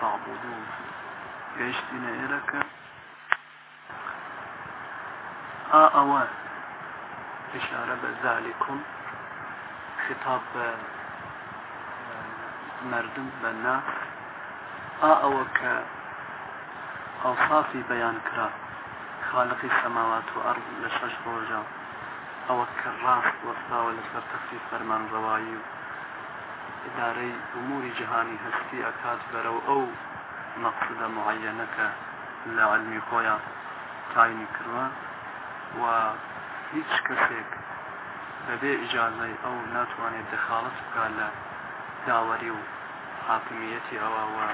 تعبدون يشتنا إلك آه، آوان إشارة بذلك خطاب آه، مردم بنا آه، آوك كأوصافي بيان كرا خالق السماوات والأرض لشجر وجا أوك الراس وصاول لسر تخفيف فرمان روايو ئدارەی ئوموری جیهانی هەستی ئەکات بەرەو ئەو مەقصدە معەنەکە لە علمی خۆیان تاینی کردوە و هیچ کەسێک بەبێ ئیجازای ئەو ناتوانێت دەخاڵت بکات لە داوەری و حاکمیەتی ئەوەوە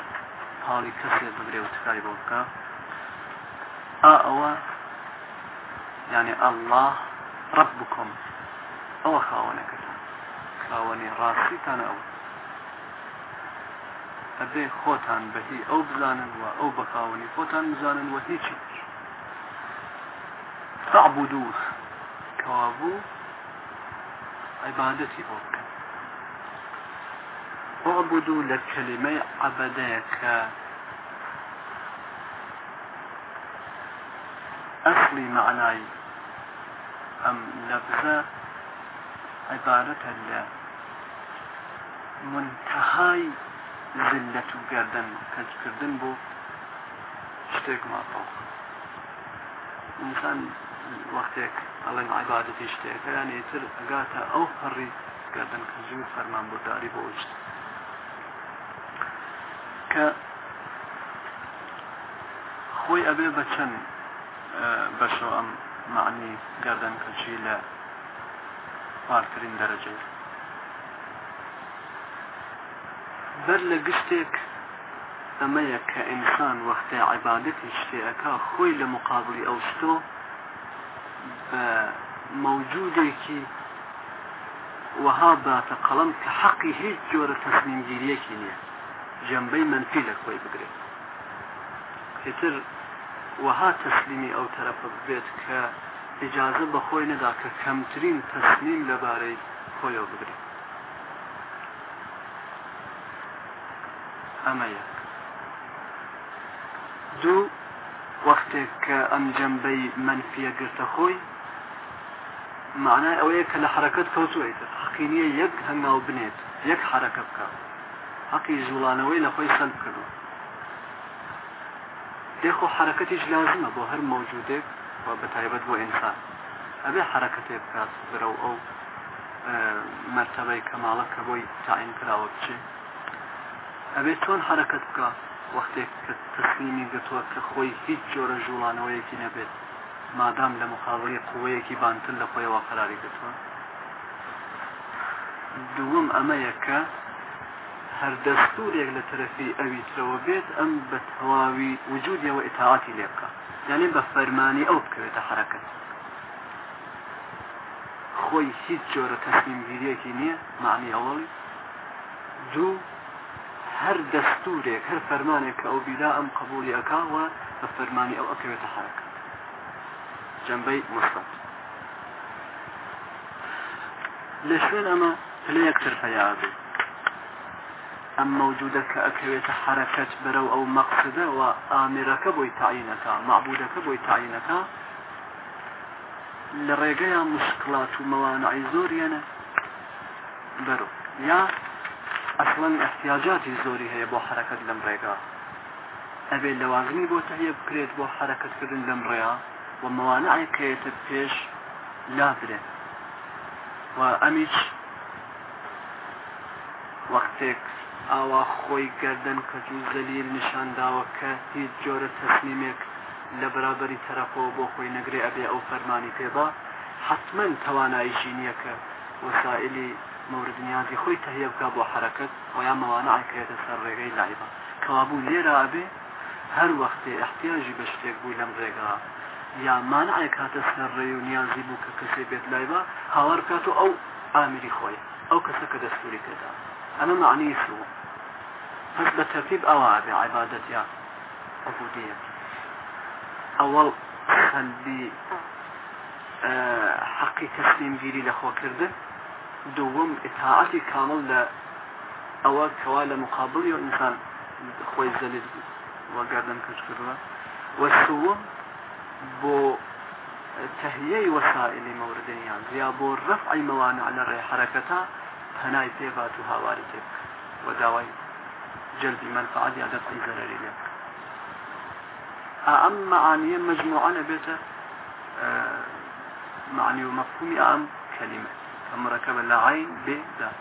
حاڵی کەسێک بگرێ و تکای بۆ بکە ئا ئەوە یعنی ئەله ڕەب بکۆم ئەوە خاوەنەکەتان خاوەنی ڕاستیتانە ئەوە أبي خوتان بهي أو بزانن و ئەو بەخاوەنی خۆتان بزانن و هیچی فعبدوه كوابو عبادتي بۆ بکەن لكلمة لە أصلي معناي أم لبزة عبارة ئەم لەبزە زلت و گردن کەچکردن بۆ شتێک ماپەڵ ئینسان وەختێک ئەڵێن عیباەتی شتێکەکەیان ئیتر ئەگاتە ئەو هەڕی گردن کە زوو فەرمان بۆداری بۆ شت کە خۆی ئەبێ بە چەند بەشۆ ئەم معنی گردن کەچی لە پارکردن دەرەجێت بەر لە گشتێک ئەمەیە کە ئینسان وەختێ عیبادەتی شتێەکە خۆی لە مقابلی ئەو شتۆ بە مەوجودێکی وەها باتە قەڵم کە حەقی هیچ جۆرە تەخمیمگیریەکی نییە جەمبەی منفی لە خۆی بگرێت پێتر وەها تەسلیمی ئەو تەرەپە ببێت کە ئجازە بەخۆی نەدا کە کەمترین تەسلیم لەبارەی خۆیەوە بگرێت ئەمە یەک دوو وەختێک کە ئەم جەمبەی منفیە گرتە خۆی معنای ئەوەیە کە لە حرەکەت کەوتوێتە حقینیە یەک هەنگاو بنێت یەک حرەکە بکە حەقی ژوڵانەوەی لە خۆی سەند کردو دێخۆ حرەکەتیش لازمە بۆ هەر مەوجودێک و بە تایبەت بۆ ئینسان ئەبێ حرەکەتێ بکات برە ئەو مرتبەی کەماڵە کە بۆی تاین کراوە بچێت ئەبێت چۆن حرکت بکە وەختێک کە تەسلیمی گەتووە کە خۆی هیچ جۆرە ژوڵانەوەیەکی نەبێت مادام لە مخاڵی قوەیەکی بانتن لە خۆیەوە قراری گەتووە دووەم ئەمەیەکە هەر دەستورێک لە تەرەفی ئەوی ترەوە بێت ئەم بە تەواوی وجودیەوە ئتاعاتی لێ بکە یعنی بە فەرمانی ئەو بکەوێتە حرەکەت خۆی هیچ جۆرە تەسلیمگیریەکی نییە معنی ئەوڵی دوو هر دستورك هر فرمانك او بلاهم قبولي اكا و فرماني او اكو تحرك جنبي مصطفى ليش لشوين اما لن يكثر فيادي ام موجودك كأكوية حركة برو او مقصدة وآمرك يتعينك معبودك يتعينك لرغية مشكلات وموانع زورينا برو يا ئەسڵەن احتیاجاتی زۆری هەیە بۆ حرەکەت لەم ڕێگا ئەبێ لەوازمی بۆ تهەیە بکرێت بۆ حرەکەتکردن لەم ڕێیا و مەوانعی کێتە پێش لادرێت و ئەمیش وەختێک ئاوا خۆی گردن کەج و زەلیر نیشانداوە کە هیچ جۆرە تەسمیمێک لە بەرابەری تەرەفەوە بۆ خۆی نەگرێ ئەبێ ئەو فەرمانی پێبا حتمما توانایشی نییە کە وەسائلی مەوردنیازی خۆی تهەیە بکە بۆ حرەکەت و یا مەوانە ئاکرێتە سەر ڕێگەی لایبە کەوابوو لێرابێ هەر وەختێ احتیاجی بە شتێک بوو لەم ڕێگا یامان ئاکاتە سەر ڕێ و نیازی بوو کە کەسێ بێت لایبە هاوار بکات و ئەو ئامری خۆی ئەو کەسە کە دەستوری کردا ئەمە معنی سووە پس بە تەرتیب ئەوابێ عیبادەت یا عبودیە ئەوەڵ خەندی حەقی تەسلیم گیری لە خۆکردن دوم اطاعتي كامل لە ئەوە کەوا مقابل يو انسان خوي خۆی زەلیل وەگەردن والسوم بو تهيي وسائل موردين يعني مەوردنیان زیا بۆ ڕفعی مەوانە حركتها تناي حرەکەتا پەنای پێبات و هاواری تێ وە داوای جلبی منفعات یا دەفعی زەرەری لێ ئەم مەعانیە مەجموعانە بێتە مركبة لا عين ب ذات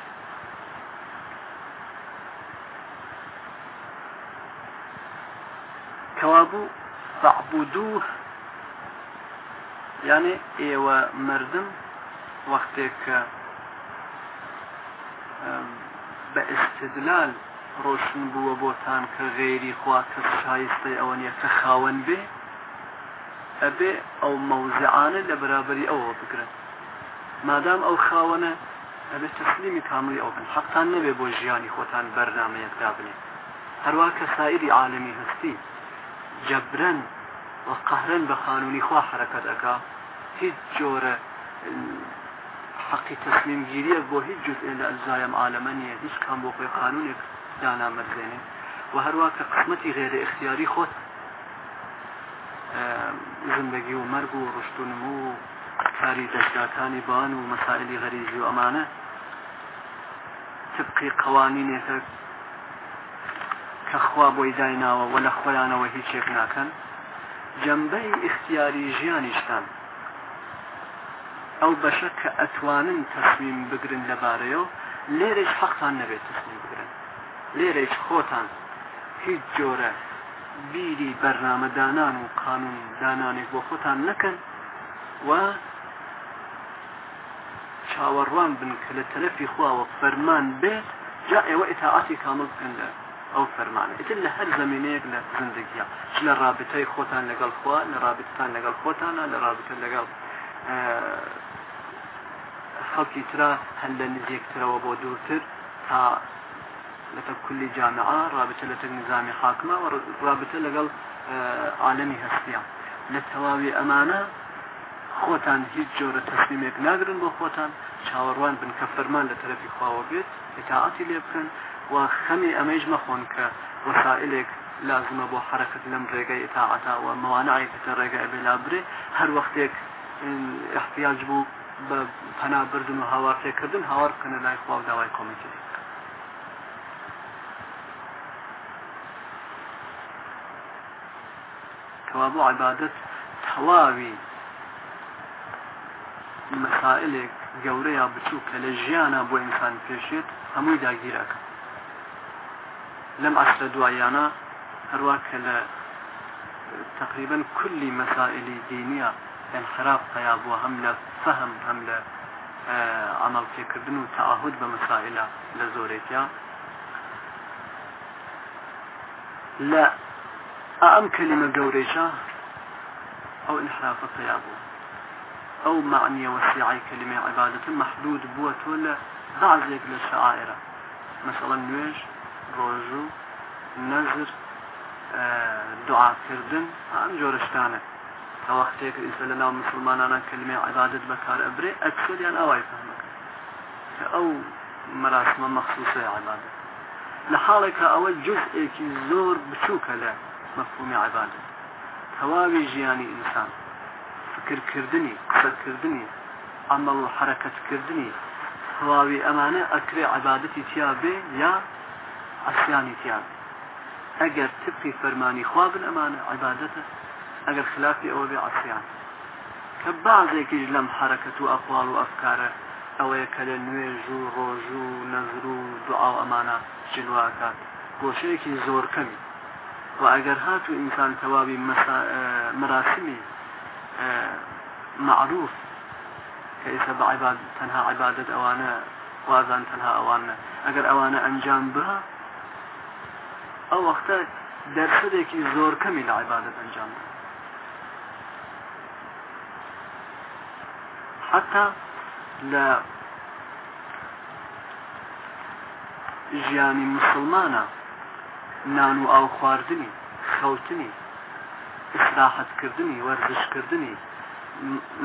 كوابو فاعبدوه يعني ايوه مردم وقتك بە ئستدلال ڕۆشن بووە بۆتان کە غێری خوا کە شایستەی ئەوە نیە کە خاوەن بێ ئەبێ ئەو مەوزعانە لە بەرابری ئەوە بگرن مادام ئەو خاوەنە ئەبێت تەسلیمی کاملی ئەو بن حەقتان نەبێ بۆ ژیانی خۆتان بەرنمەیەکدا بنێ هەروە کە سائری عالمی هەستی جەبرەن وە قەهرن بە خانونی خوا حرەکەت ئەکا هیچ جۆرە حەقی تەسلیم گیریە بۆ هیچ جز لە ئەلزایم عالمە نیە هیچ کام بۆ خۆی قانونێک دانامەرزێنێ و هەروە کە قسمەتی غێرە اختیاری خۆت زندگی و مەرگ و ڕشتونمو و ئەفساری دەستگاکانی بان و مەسائلی غەریزی و ئەمانە تبقی قوانینێکە کە خوا بۆی دایناوە وە لە خۆیانەوە هیچ شێک ناکەن جەمبەی ئختیاری ژیانیشتان ئەو بەشە کە ئەتوانن تەسمیم بگرن لەبارەیە و لێرەش حەقتان نەبێت تەسمیم بگرن لێرەش خۆتان هیچ جۆرە بیری بەرنامەدانان و قانون دانانێک بۆ خۆتان نەکەن و چاوەڕوان بن کە لە تەرەفی خواوە فەرمان بێت جا ئێوە ئتاعاتی کامل بکەن لە ئەو فەرمانە ئتن لە هەر زمینەیەک لە زندگیە لە رابطەی خۆتان لەگەڵ خوا لە رابطتان لەگەڵ خۆتانە لە رابطە لەگەڵ خەڵکی تررا هەند لە نزیەکترەوە بۆ دوورتر تا لەتە کولی جامعا رابطە لە تەک نظامی حاکمە و رابطە لەگەڵ عالەمی هەستیان لە تەواوی ئەمانە خۆتان هیچ جۆرە تەسلیمێک ناگرن بۆ خۆتان چاوەڕوان بن کە فەرمان لە تەرەفی خواوە بێت ئتاعاتی لێ بکەن و خەمی ئەمەش مەخۆن کە وەسائلێک لازمە بۆ حرەکەت لەم ڕێگەی ئتاعاتاوە مەوانعی کەتە ڕێگە ئەبێ لابرێ هەر وەختێک احتیاج بوو بە پەنابردن و هاوارتێکردن هاوار بکەنە لای خوا و داوای کۆمیتی کەوا بۆ عبادت تەواوی مسائلێک گەورە یا بچوو کە لە ژیانە بۆ ئینسان پێشێت هەمووی داگیرەکە لەم عسرە دوایانە هەروە کە لە تقریبا كل مسائل دينية انحراف قياب وهم لفهم هم لعمل في كردن وتعهد بمسائل لزوريتيا لا أم كلمة قوريشة أو انحراف قيابه او معنیە وسیعی کلمێ عیباەتن محدود بوت ولا لە بعضێک لە شاعرە مثلا نوێژ ڕۆژوو نەزر آه، دعاکردن ئەم جۆرەشتانە تا وەختێک ئیسە لە ناو مسلمانانە کلمێ عیباەت بەکار ئەبرێ ئەکسریان أو فهمەکە او ئەو مخصوصه مەخصوصە عیباەت لە حاڵێکە ئەوە جزئێکی زۆر بچووکە لە مەفهومی عیباەت تەواوی إنسان فکرکردنی قسەکردنی ئەمە و حرەکەتکردنی هەواوی ئەمانە ئەکرێ عبادەتی تیاابێ یا ئەسیانی تیاب ئەگەر تبقی فەرمانی خوابن ئەمانە عیباەتە ئەگەر خلافی ئەوە بێ ئەسیان کە بازێکیش لەم حرەکەت و ئەقوال و ئەفکارە ئەوەیە کە لە نوێژ و ڕۆژ و نەزر و دوعاو ئەمانە جلواکات گۆشەیەکی زۆر کەمی و ئەگەر هاتو ئینسان تەواوی مراسمی معروف کە ئێستا بە عیباد تەنها عیبادت ئەوانە وازان تەنها ئەوانە ئەگەر ئەوانە ئەنجام برا ئەو وەختە دەرسدێکی زۆر کەمی لە عیبادت ئەنجام بدا حتا لە ژیانی مسلمانە نان و ئاو خواردنی خەوتنی استراحتکردنی وەرزشکردنی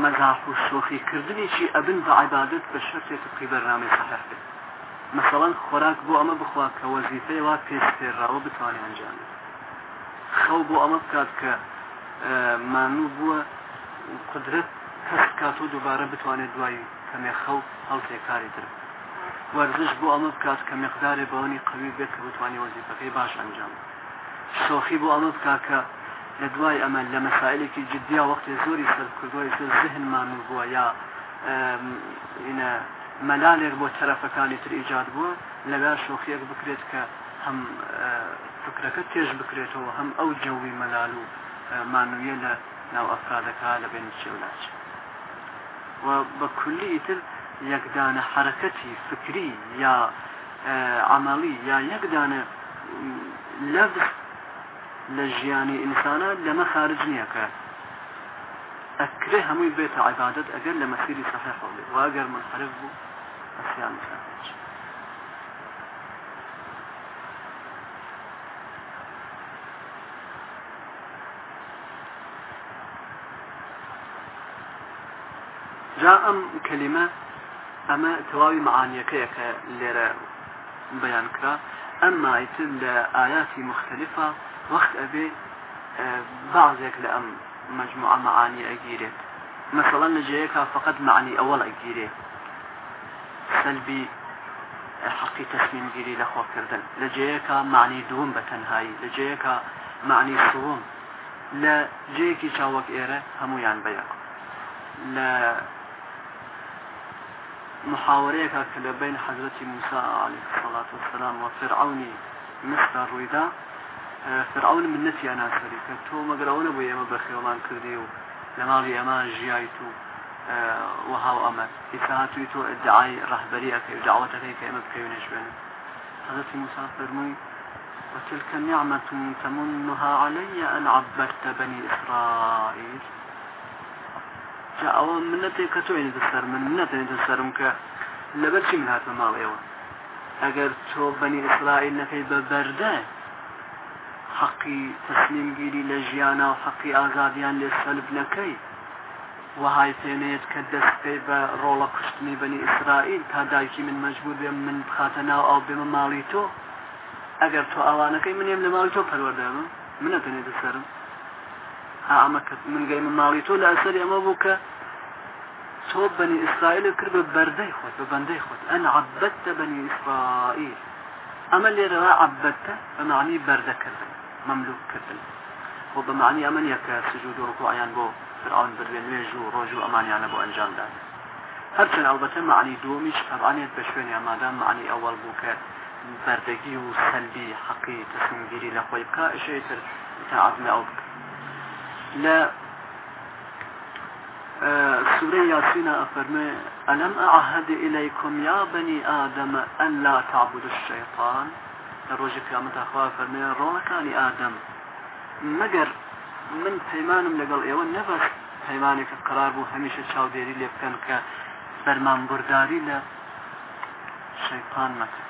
مەزاف و شۆخیکردنی چی ئەبن بە عیبادت بە شەرێت قی بەرنامی سەحر بێت مەسەڵەن خۆراک بۆ ئەمە بخوا کە وەزیفەی وا پێستێراوە بتوانێت ئەنجام خەو بۆ ئەمە بکات کە مانوو بووە قدرت کەس کات و دووبارە بتوانێت دوایی کەمێ خەو هەڵتێ کاری در وەرزش بۆ ئەمە بکات کە مقدارێ بەوەنی قوی بێت کە بتوانانی وەزیفەکەی باش ئەنجام شۆخی بۆ ئەمە بکات کە لە دوای ئەمە لە مەسائلێکی جدیا وەختی زۆری سەرکردوی زهنمان بووە یا مەلالێک بۆ تەرەفەکانی تر ئیجاد بووە لەگەر شۆخیەک بکرێت کە هەم فکرەکە تێژ بکرێتەوە هەم ئەو جەوی مەلال و مانویە لە ناو ئەفرادەکە لە بین چێولاچ و بە کولی ئیتر یەکدانە حرەکەتی فکری یا عملی یا یەکدانە لەفت لجياني إنسانا لما خارج نيكا أكره همي بيت عبادت أقل لما سيري صحيح ولي وأجر من خلفه أسيان مساعدش جاء كلمة أما تواوي معانيك يكا ليرا بيانكرا أما يتم لآيات مختلفة وقت أبي بعضك لأم مجموعة معاني أجيره مثلا نجيك فقط معني أول أجيره سلبي حقي تسميم جيري لخوة كردن لجيك معني دوم بتنهاي لجيك معني صوم لجيك شاوك إيره همو يعني بيك لا محاوريك كلا بين حضرتي موسى عليه الصلاة والسلام وفرعوني مثل الرويدة فرعون منەتیان ئاسەری کە تۆ مەگرراونە بۆ ئێمە بەخێوڵان کردی و لە لما ئەمان ژیایت و وهاو ئەمە ئیساهاتوی تۆ ئەدعای ڕەحبەری ئەکەی داوەتەکەی کە ئێمە بکەوێنش بێن حضرت موسى فرمي وتلك نعمة تمنها علي أن عبرت بني إسرائيل جاء من نتي كتو كتوين تسر من منتي تسرم مك لبرشي من هات ماڵ ئێوە ئەگەر تۆ بەنی ئیسرائیل نەکەی حەقی تەسلیمگیری لە ژیانە و حەقی ئازادیان لێ سەلب نەکەی وهای پێنێت کە دەست پێی بە ڕۆڵە کوشتنی بنی ئیسرائیل تا دایکی من مەجبور بێ من بخاتە ناو ئاو بێمە ماڵی تۆ ئەگەر تۆ ئەوانەکەی منێم لە ماڵی تۆ پەروەدەم منە پێنێتە سرم ها ئەمە کە منگەی من ماڵی تۆ لە ئەسەر ئەمە بوو کە تۆ بنی ئیسرائیل کرد بە بەردەی خۆت بە بەندەی خۆت ئەن عبەتە بنی ئیسرائیل ئەمە لێرەوە عبەتە بە معنی بەردەکردن مملوك کردن بۆ بەمانی امن کە سجود و ڕکوعیان بو فرعون بردوێن نوێژ و ڕۆژ و ئەمانیانە بۆ ئەنجامدان هەرچەند البته معنی دومیش ئەبانێت بە شوێنی مادام معنی اول بو کە بردگی و سلبی حقی حەقی گیری لە خۆی بکە ئەشێتر تا عزمە ئەو بکە لا آه، سورة ياسين افرمه آه ألم أعهد إليكم يا بني آدم أن لا تعبدوا الشيطان لە ڕۆژی قیامەتەخوا فەرمێن ڕۆڵەکانی ئادەم مەگەر من پەیمانم لەگەڵ ئێوە نەبەست پەیمانێکت قرار بوو هەمیشە چاودێری لێ بکەن کە بەرمانبورداری لە شەیپان مەکە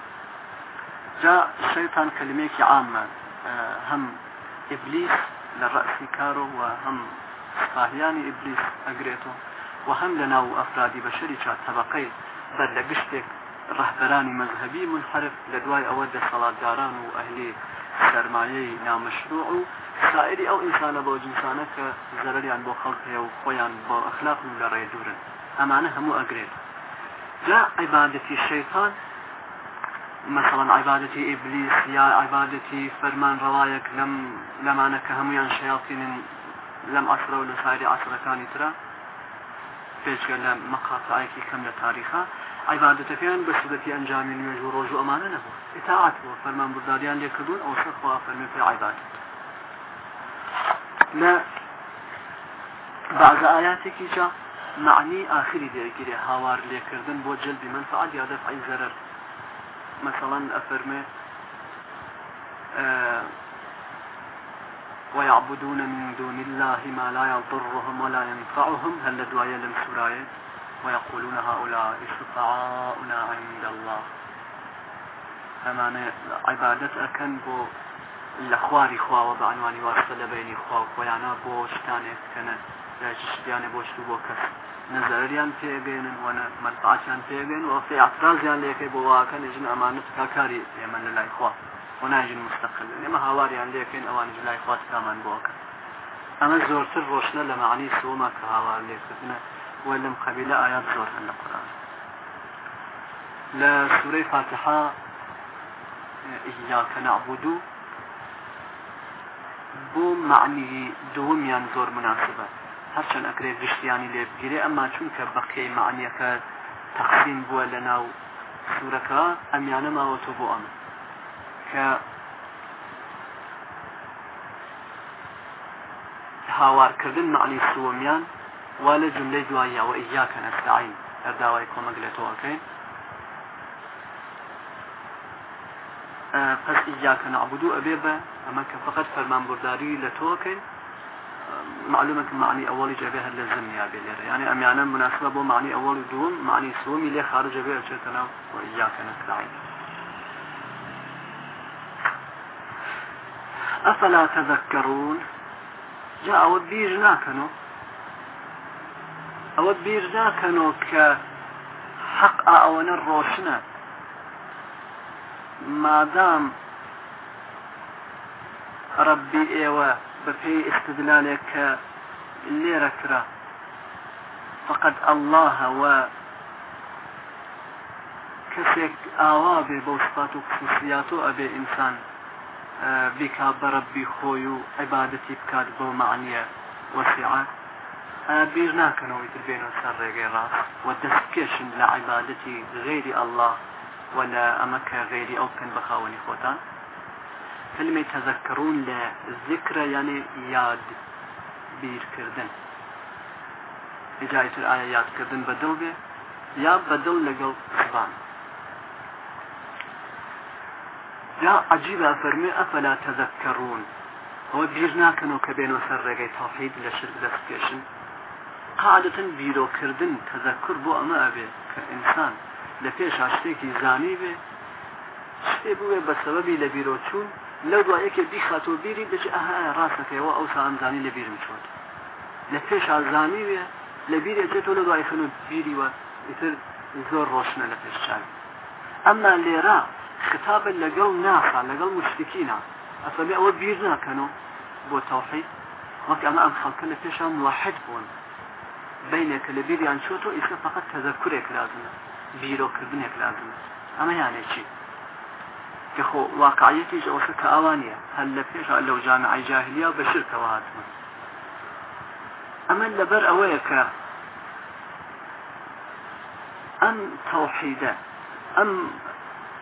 جا شەیتان کلمێکی عامە هەم ئبلیس لە ڕأسی کارۆ و هەم سپاهیانی ئبلیس ئەگرێتەوە و هەم لە ناو ئەفرادی بەشەری چا تەبقەی بەر لە گشتێک رهبران مذهبي منحرف لە أود ئەوە داران و ئەهلی نامشروع نامەشروع أو إنسان ئەو ئینسانە بۆ عن کە زەرریان بۆ خەڵک هەیە و خۆیان بۆ ئەخلاق و لە ڕێدورن عبادة الشيطان ئەگرێت جا عیبادەتی شەیتان مثلا عیبادەتی ئیبلیس یا عیبادەتی فەرمان ڕەوایەک لەم لەمانە کە هەمویان شەیاڵتینن لەم أسره و لە سایری ئاسرەکانی ترە پێچگە كم لتاريخه عبادت عیباەتەکەیان بە شدەتی ئەنجامی نوێژ و ڕۆژ و ئەمانە نەبوو ئتاعات بوو فەرمان برداریان لێکردون خواه شەخوا فی عبادت. لە بعض آیاتی که جا معنی آخری دەگیرێ هاوار لێکردن بۆ جلبی منفعات یا دەفعی زەرر مثلا ئەفەرمێ آه، ويعبدون من دون الله ما لا يضرهم ولا ينفعهم هل دعاء لمسرائه ويقولون هؤلاء شفعاؤنا عند الله هەمانە عیبادەت ئەەکەن بۆ لە خواری خواوە بە ئەنوانی واسە لە بینی خوا خۆیانە بۆ شتانێککەنە شتیانە بۆشت بۆ کەس نەزەریان پێگەێنن وەنە مەرتعاچیان پێگەن و فێ ئاعترازیان لەکەی بۆ واکەن ژن ئەمانت کاکاری ئێمە لە لای خوا و ناژن مستەقل ئێمە هاواریان لێکەین ئەوان لای خوات کامان بۆکە ئەمە زۆرتر ڕۆشنە لە معنی سومە کە هاوار لێکردنە ولم قبل آيات يعني زور عند القرآن لسورة فاتحة إياك نعبد بو معنی دومیان زۆر مناسبە هەرچەند ئەکرێ گشتیانی لێ بگیرێ ئەما چونکە بەقیەی بو تەقسیم بووە لە ناو سوورەکە ئەمیانە ماوەتۆ بۆ ئەمە هاوار هاوارکردن معنی سووەمیان ولا جملة دوايا وإياك نستعين يكون كومقلتو أكين فس آه، إياك نعبدو أبيبا أما فقط فرمان برداري لتوكين آه، معلومة معني أول جبهة لزم يا بلير يعني أم يعني مناسبة بو معني أول دوم معني سومي لي خارج جبهة شتنا وإياك نستعين أفلا تذكرون جاء وديج ناكنو او بیر ناکەنەوە کە حق ئەوەنە ڕۆشنە مادام ڕبی ئێوە بەپێی اختدلالێک کە لێرە کرا فقط ئەللهەوە کەسێک ئاوا بێ بەو سپات و خصوصیات و ئەبێ ئینسان اه، بیکا بەڕبی خۆی و عیبادەتی بیر ناکەنەوەی تر بێنە سەر ڕێگەێڕا و دەست پێشن لە عیباەتی غێری ئەله و لە ئەمەکە غێری ئەو بکەن بە خاوەنی خۆتان فلمی تەزەکەڕون لە ذکرە یانێ یاد بیرکردن ئجایتر ئایا یادکردن بەدڵ بێ یا بەدڵ لەگەڵ سبان یا عجیبە فەرمی ئەفەلا تەزەکەڕون ئەوە بیر ناکەنەوە کە بێنەوە سەر ڕێگەی تاافید لە شر دەست پێشن قاعدەتەن بیرۆکردن تەذەکر بۆ ئەمە ئەبێ کە ئینسان لە پێش شتێکی زانی بێ شتێ بوێ بە سەبەبی لە بیرۆچوون لەو دوایەکێ بیخاتۆ بیری دەچ ئەها ڕاستەکەەوە ئەو سامزانی لە بیرم چۆت لە پێش ئازانی وێ لە بیرێ دێتۆ لە دوای خن و بیری وە ئیتر زۆر ڕۆشنە لە پێشچوی ئەمما لێرە ختابن لەگەڵ ناخا لەگەڵ مشتکینا ئەفەبێ ئەوە بیر ناکەن و بۆ تاافی وەک ئەمە ئەم خەڵکە لە پێشان وحد بوون بینێکە لە بیریان چۆتۆ ئیسکە فقط تەزەکورێک لازمە بیرۆکردنێک لازمە ئەمە یانێکی یخۆ واقعەتی ئەوەشە کە ئەوانە هەل لە پێش لەو جانە ئایجاهلیا بە شرکەوە هاتمە ئەمە لەبەر ئەوەیە کە ئەم تەوحیدە ئەم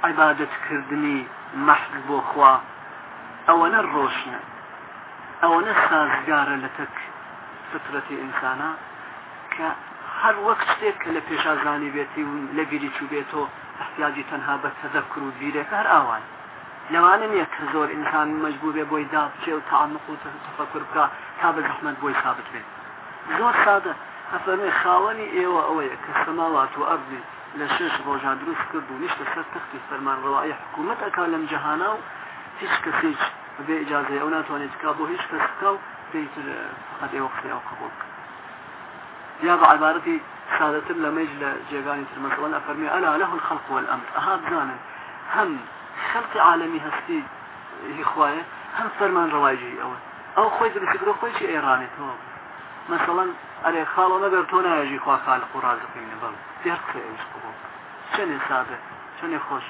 عیبادتکردنی مەحق بۆ خوا ئەوەنە ڕۆشنە ئەوەنە سازگارە لە تەک فترەتی ئینسانە کە هەر وەک شتێک کە لە پێشازانی بێتی و لە بیری چوو بێتەوە احتیاجی تەنها بە تەذەکر و بیرێک هەر ئاوان لەوانە نیە کە زۆر ئینسان مەجبور بێ بۆی دابچێ و تعمق و تفکر بکە تا بە زەحمەت بۆی ثابت بێت زۆر سادە ئەفەرمێ خاوەنی ئێوە ئەوەیە کە سەماوات و ئەبی لە شش ڕۆژان دروست کرد و نیشتە سەر تەختی فەرمانڕەوای حکوومەت ئەکا لەم جەهانا و هیچ کەس هیچ بێ ئجازەیە ئەو ناتوانێت کا بۆ هیچ کەسکە و پێیتر قەت ئێوە خیاو قبول بکە يا بە عبارەتی سادەتر لە مەج لە جێگانی ترمەسەوەن ئەفەرمی ئەلا لەه الخەلق والأمر ئەها بزانن هەم خەلقی عالەمی هەستی هی خوایە هەم فەرمان ڕواجی ئەوە ئەو خۆی دەبیکرۆ خۆیی ئێرانێتەوە مثلا ألي خالو نەبەر تۆ نایەژی خوا خالق و بل بەڵ في إيش قبول شني سادة شني خوش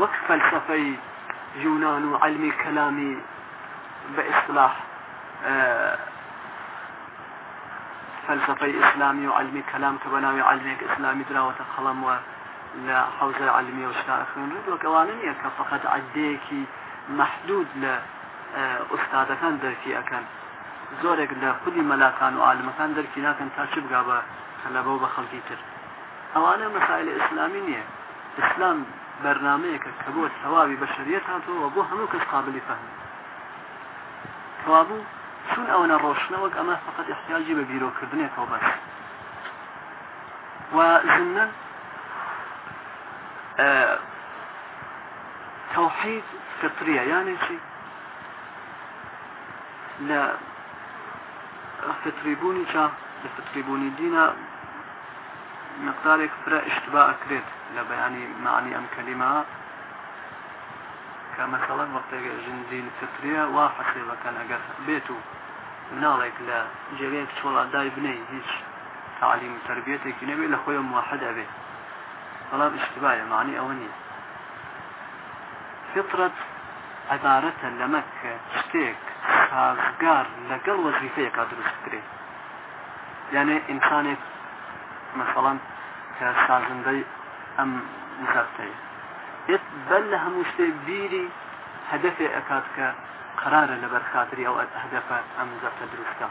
وەک فلسفي يونان وعلمي كلامي بإصلاح آه فەلسفەی ئیسلامی و علمی کەلام کە بە ناوی علمێک ئیسلامی دراوەتە خەڵەموە لە حوزە علمی و شتا خوێنرد وەکەوانە نیە کە فقط عدەیەکی محدود لە ئوستادەکان دەرکی ئەەکەن زۆرێک لە خودی مەلاکان و عالمەکان دەرکی ناکەن تا چ بگا بە خەلەبە و بە خەڵکی تر ئەوانە مەسائل ئیسلامی نییە ئیسلام بەرنمەیەەکە کە بۆ سەواوی بەشریت هاتووە بۆ هەموو کەس قابلی فەهم کەوابوو چون ئەوەنە ڕۆشنەوەک اما فقط احتیاجی کردنی تو بس و ضمنن توحید فطریه یعنی چی لە فتریبوونی چا لە فتریبوونی دینە مقدارێک فرە اشتبا ئەکرێت لە بەیانی معنی ئەم کەلیما کە مەسەڵەن وەختێک ژندین فتریە وا ناڵێک لە جێگەیەک چۆڵادای بنەی هیچ تعلیم تربیەتێکی نەبێ لە خۆی موحد ئەبێ بەڵام اشتباهە معنی ئەوە نییە فطرت عبارەتە لەمەکە شتێک کارگار لەگەڵ وەزیفەیەکە دروستکرێ یعنی ئینسانێک مثلا کە سازندەی ئەم زەبتەیە بەل لە هەموو شتێک بیری هەدەفێ ئەکات کە قرارە لەبەر خاتری ئەو ئەهدەفە ئەم زەفتە دروستکە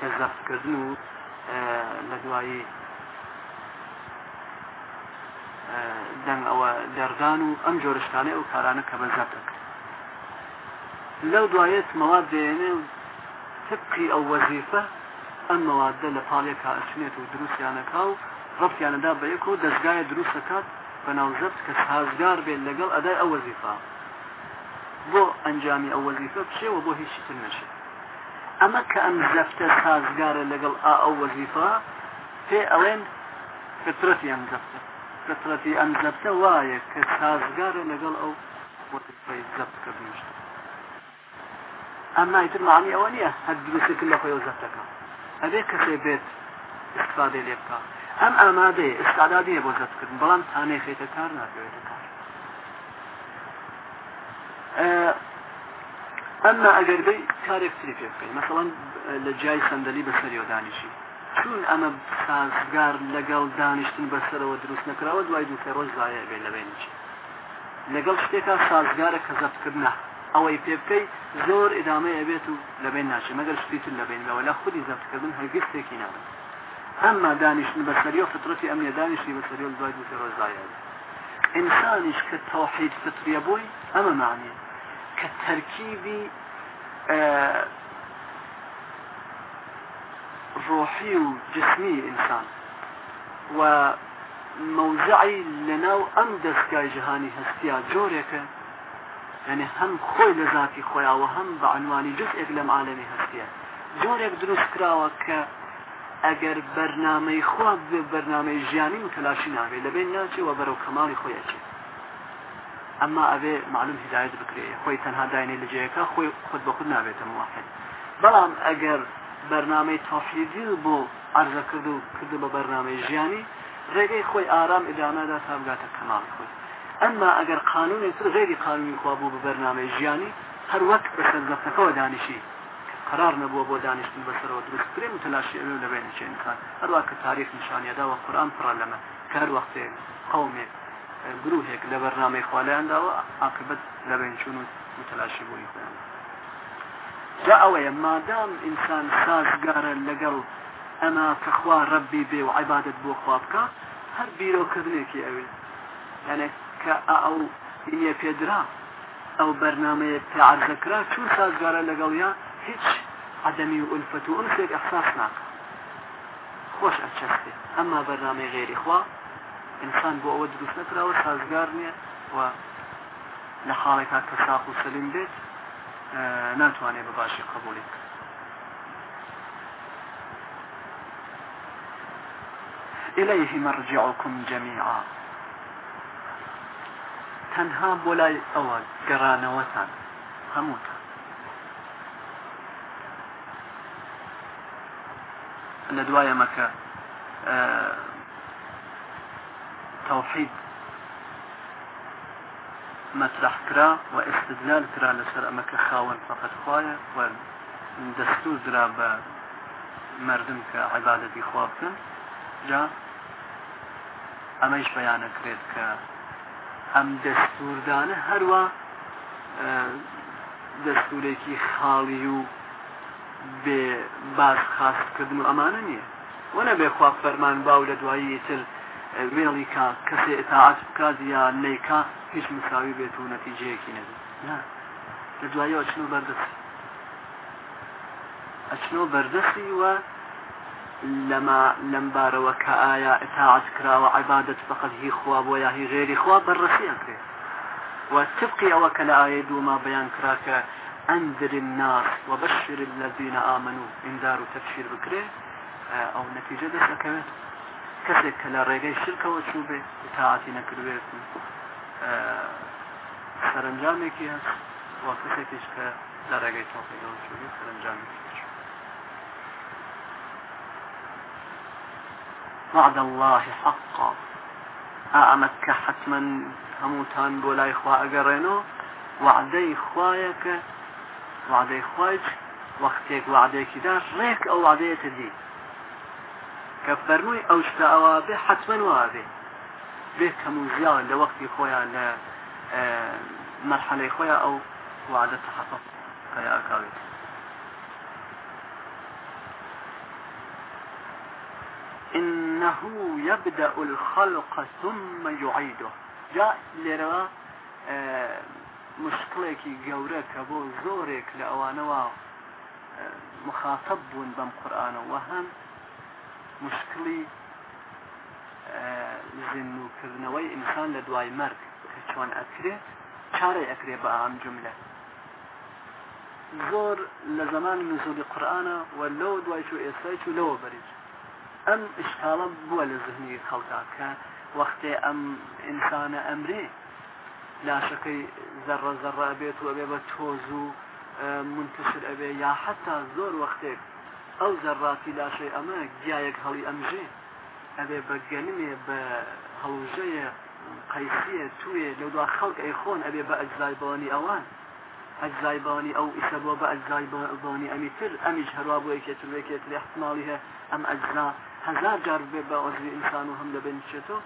هێز زەفتکردن و لە دوایی دەنگ ئەوە دەردان و ئەم جۆرشتانە ئەو کارانە کە بە زەفتەکە لەو دوایەت مەواد دێنێ و تبقی ئەو وەزیفە ئەم مەوادە لە پاڵێک ئەچنێت و دروستیانەکە و ڕفتیانەدا بەیەک و دەستگایە دروستەکات بە ناوزەفت کە سازگار بێت لەگەڵ ئەدای ئەو وەزیفە بۆ ئەنجامی ئەو وەزیفە بچێەوە بۆ هیچی تر نەشێت ئەمە کە ئەم زەفتە سازگارە لەگەڵ ئا ئەو وەزیفا پێ ئەڵێن فترەتی ئەم زەفتە فترەتی ئەم زەفتە وایە کە سازگارە لەگەڵ ئەو وەزیفەی زەفتکە بنیشت ئەمما ئیتر معنی ئەوە نییە هەر دروستکرد لە خۆی ئەو زەفتەکە ئەبێ کەسێ بێت استفادەی لێ بکە ئەم ئامادەیە ئستادادیە بۆ زەفتکردن بەڵام تانێ خێتە کار ناکەوێتەکە ئەمما ئەگەر بی کارێکتری پێ بکەین مەسەڵەن لە جای خەندەلی بەسەریۆ دانیشی چون ئەمە سازگار لەگەڵ دانیشتن بەسەرەوە دروست نکراوە دوای دوکە ڕۆژ زایە بێ لەبێنیی لەگەڵ شتێکە سازگارە کە زەفتکردنا ئەوەی پێ بکەی زۆر ئدامەیە بێت و لەبێن ناچێت مەگەر شتیتون لەبێنەوە لە خودی زەفتکردن هەرگستێکی نابن ئەمما دانیشتن بەسەریۆ فترەتی ئەمە دانیشتی بەسەریۆ دوای دوکە ڕۆژ زایە ئینسانیش کە تاوحید فتریە بووی ئەمە معنیە کە تەرکیبی ڕۆحی و جسمی ئینسان و مەوزعی لەناو ئەم دەستگای جیهانی هەستیا جۆرێکە یعنی هەم خۆی لە ذاتی خۆیاوە هەم بە عنوانی جزئێک لەم عالەمی هەستە جۆرێک دروست کراوە کە ئەگەر بەرنمەی خوا بێ بەرنمەی ژیانی و تەلاشی ناوێت لەبێن ناچێ و بەرەو کەماڵی خۆیەچێت ئەمما ئەوێ معلوم هدایت بکرێ خۆی تەنها داینێ لە جێەکە خۆی خود بە خود نابێتە موواحد بەڵام ئەگەر بەرنمەی تافیدی بۆ ئارزەکرد و کرد بە بەرنمەی ژیانی ڕێگەی خۆی ئارام ئدانادا تامگاتە کەمال خۆی ئەمما ئەگەر قانونی تر غێری قانونی خوابوو بە بەرنمەی ژیانی هەر وەک بە خەزەفتەکەەوە دانیشی قرار نبووە بۆ دانیشتن بەسەرەوە درست کرێ متلاشی ئەوێ لەوێ نچێنکان هەروە کە تاریخ نیشانیادا و قورآان پڕە لەمە کە هەر وەختێ قومێک گروهێک لە بەرنامەی خۆلایانداوە عاقبەت لە بێنچون و متلاشی بوونی خۆیان جا ئەوەیە مادام ئینسان سازگارە لەگەڵ ئەما کەخوا ڕەبی بێ و عیبادت بۆ خوا بکە هەر بیرۆکردنێکی ئەوێ یعنی کە ئەو نیە پێدرا ئەو بەرنمەیە تەعادەکرا چون سازگارە لەگەڵیان هیچ عدەمی و ئولفەت و ئەسێک ئەحساس ناکە خۆش ئەچەستێ ئەمما بەرنامەی غێری خوا بو بۆ دروس نکره و سازگار نیه و لحاله که کە و سلیم بێت اه، ناتوانێت بباشی قبولی إليه مرجعكم جميعا تەنها بۆ لای ئەوە گەڕانەوەتان هموتا لە دوایە مەکە توحید مطرح کرا و استدلال کرا لەسەر ئەمەکە خاوەن فقط خوایە و دەستور درا بە مردم کە عیبادەتی خوا بکەن جا ئەمەش بەیانەکرێت کە ئەم دەستوردانە هەروە دەستورێکی خاڵی و بێ باز خاستکردن و ئەمانە نییە وەنە بێخوا فەرمان باو لە دوایی تر وێڵی کا کەسێ ئتاعات بکات یا نیکا هیچ مساوی بێت و نەتیجەیەکی نەبێت لە دوایەوە ئەچن و بەردەست ئەچنۆ بەردەستی وە لەما لەم بارەوە کە ئایا ئتاعات کراوە عیبادت بەقەت هی خوا بۆ یا هی غێری خوا بەڕەسیان کرێت وتبقي أو كلا ما بيان كراك أنذر الناس وبشر الذين آمنوا إن داروا تبشير بكره أو نتيجة ذلك کەسێک کە لە ڕێگەی شرکەوە چوو بێ تاعاتی نەکردوێت اه، سەرنجامێکی هەست وا کەسێکیش کە لە ڕێگەی تۆپەوە چوو سەرنجامێکی وعد الله حقا آه، ئامەکە حتما هموتان بولا إخوة أقرينو وعدي إخوائك وعدي إخوائك وقتك وعديك داش ريك أو وعدەیەتە دیت كفرني او ئەو به حتما وهذه به وابێ بێ خويا و خويا او وەختی خۆیان لە اه، مرحلەی إنه يبدأ الخلق ثم يعيده جاء لروا اه، مشكله كي کە بۆ زورك لاوانوا ئەوانەوە اه، مخاتب قرانه وهم مشکلی زیندوکردنەوەی ئینسان لە دوای مەرگ کە چۆن ئەکرێت چارە ئەکرێ بە ئام جملە زۆر لە زمان نزولی قورآانە و لەو دوای چو ئێستای و لەوە بەریج ئەم ئشتاڵە بووە لە زهنی خەڵدا کە وەختێ ئەم ئینسانە ئەمرێ لاشەکەی زەڕە زەڕە بێت و ئەبێ بە تۆز و منتشر ئەبێ یا حتا زۆر وەختێک ئەو زەرڕاتی لاشەی ئەمە گیایەک هەڵی ئەمژێ ئەبێ بەگەنمێ بە هەڵژەیە قەیسیە توێ لەدوا خەڵک ئەیخۆن ئەبێ بە ئەجزایبانی ئەوان ئەجزایبانی ئەو ئیسەبووە بە ئەجزایبانی ئەمی تر ئەمیش هەروە بۆ یەکێتێکێت لە احتمالی هەیە ئەم ئەجزا هەزار جار بێ بە ئۆزی ئینسان و هەم لەبێن چێتەوە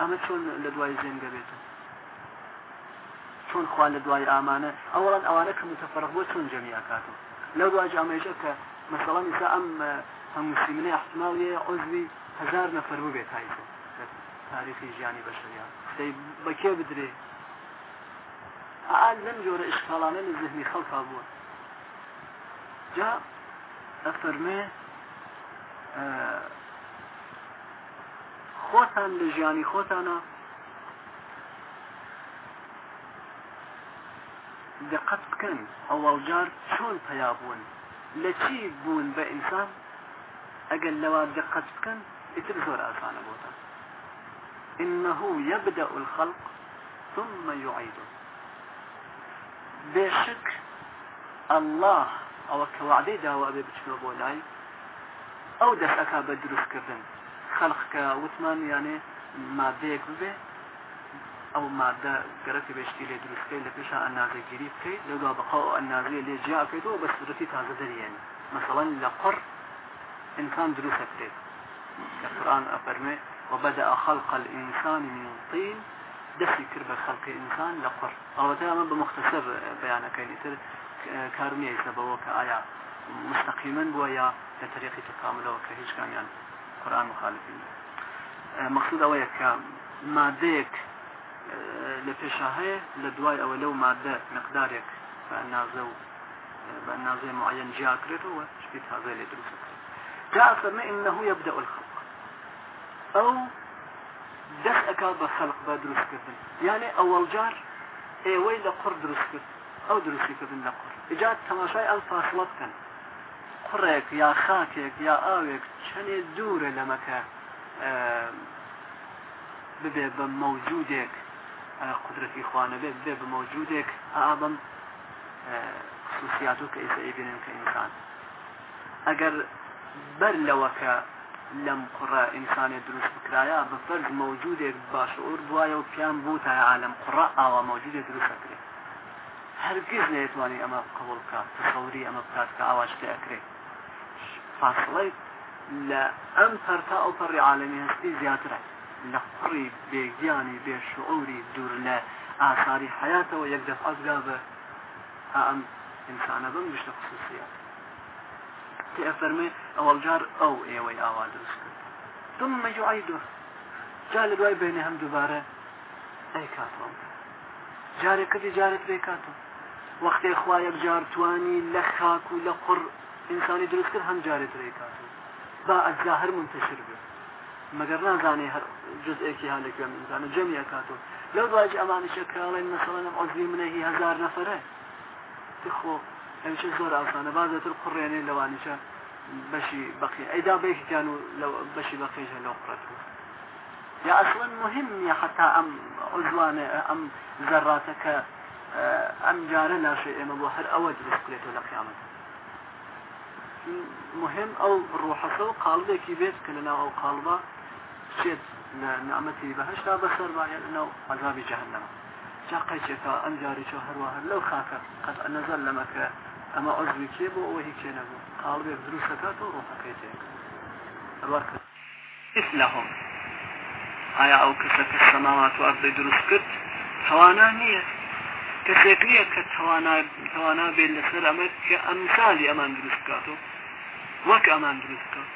ئەمە چۆن لە دوای زێنگە بێتەوە چۆن خوا لە دوای ئامانە ئەوڵان ئەوانە کە متەفرەق بۆ چۆن جەمیاکاتەوە لەو دوای جامێژە کە مثلا ئسا ئەم هەمووسیمنەی احتمالەیە عزوی هزار نەفەر بێت تایزە تاریخی ژیانی بەشریان قسەی بەکێ بدرێ ئال لەم جۆرە ئشتاڵانە لە زهنی خەڵکا بووە جا ئەفەرمێ خۆتان لە ژیانی خۆتانە دقت بکەن ئەوواجار چۆن پیا بوون لە بون به انسان اگر ئەگەر دقت کن ئیتر زۆر ئاسانە بۆتە إنه يبدأ الخلق ثم يعيده بشك الله ئەوە کە وعدەی داوابێ بچنەوە بۆ لای ئەو دەسەکە بە دروستکردن وثمان يعني ما بيك بێ او ماده ئەو مادە گەرەی بێشتی لێ درستکەی لە پێشە ئەناازەگیری بکەیت لەگا بەقاو ئەناازێ لێ جیاکەیتەوە بە دو بس دەریێنی مثلا لە مثلا لقر انسان بکرێت کە قرآن و وبدأ خلق الإنسان من طين دەستی کرد بە خەڵکی ئینسان لە قڕ ئەوەتە ئەمە بە مختەسە بەیانەکەی تر کار نییە لەبەوە کە ئایا مستەقیمن بووە یا لە تەریقی تکاملەوە کە هیچ کامیان قورآان مخالفین مەخصود لە پێشا هەیە لە دوای ئەوە لەو مادە مقدارێک نازە و بە نازێ معەن جیاکرێتەوە شتی تازە لێ دروست تافەمە إنه يبدأ الخلق ئەو دەخ ئەک بە خەلق بە دروستکردن یانێ ئەوەڵ جار ئێوەی لە قڕ دروستکرد ئەو دروستیکردن لە قڕ ئجات تەماشای ئەم فاصلە بکەن قڕێک یا خاکێک یا ئاوێک چەندێ دوورە لەمەکە ببێ بە مەوجودێک قدرەتی خوانە بێت بێ بمەوجودێک ئابم خصوصیات و کە ئێستا ئێبینم کە ئینسان ئەگەر بەر لەوەکە لەم قڕە ئینسانێ دروست بکرایە بە فەرز مەوجودێک باشعور بواە و پیان بوو تا عالم قڕە ئاوا مەوجودێک دروستەکرێت هەرگیز نێتوانانی ئەمە قبول بکات تەسەوری ئەمە بکات کە ئاواشتە ئەکرێت فاصلەی لە ئەم پەرتا ئەو پەڕی عالمی هەستی زیاترە لە قڕی بێگیانی بێشعوری دوور لە ئاخاری حیاتەوە یەک دەف ئەزگا بە ئەم ئینسانە بم گشتە خصوصیات تێ ئەفەرمێ ئەوەڵ جار ئەو ئێوەی ئاوا دروست کرد ثم يعيده جا لە دوای بینێ هەم دووبارە ئەی کاتۆم جارێک کردی جارێک پێ کاتۆم وەختێ خوا یەک جار توانی لە خاک و لە قڕ ئینسانی دروست کرد هەم جارێت ڕێ کاتۆم با ئەجا هەر منتەشر بێت مەگەر نازانێ هەر جزئێکی هەندێکم انسانە جەمیە کاتۆ لەو دوای ئەمانشە کاڵێن مەسەڵەنم ئۆزی منەهی هزار نەفرە تخۆ ئەوشە زۆر ئاسانە بازەتر قڕێنێ لەوانیشە بەشی بەقی ئەیدا بێکیان و بەشی بەقیژە لەو قڕەتەوە یا ئەسڵن مهم نیە حتا ئەم عزوانە ئەم زەڕاتەکە ئەم جارە ناشێ ئێمە بۆ هەر ئەوە درستکرێتەوە لە قیامەت مهم ئەو ڕۆحەسە و قالبێکی بێت کە لەناو ئەو قالبە بچێت لە نعممەتی بەهشتا بەسەرمانیان ئەنەو عذابی جهنەوە جا قەیچێکە ئەم جاری چۆ هەروە هەر لەو خاکە قەت نەزەر اما ئەمە ئۆزوی کێ بۆ ئەوەی کێ نەبوو قاڵبێ و ڕۆحەکەی تێک ئیسلاهم ئایا ئەو کەسە کە سەماوات و ئەفی دروست کرد تەوانا نییە کەسێک نییە کە تەوانا بێت لەسەر ئەمە کە امان ئەمان دروستکات و وەک ئەمان دروستکات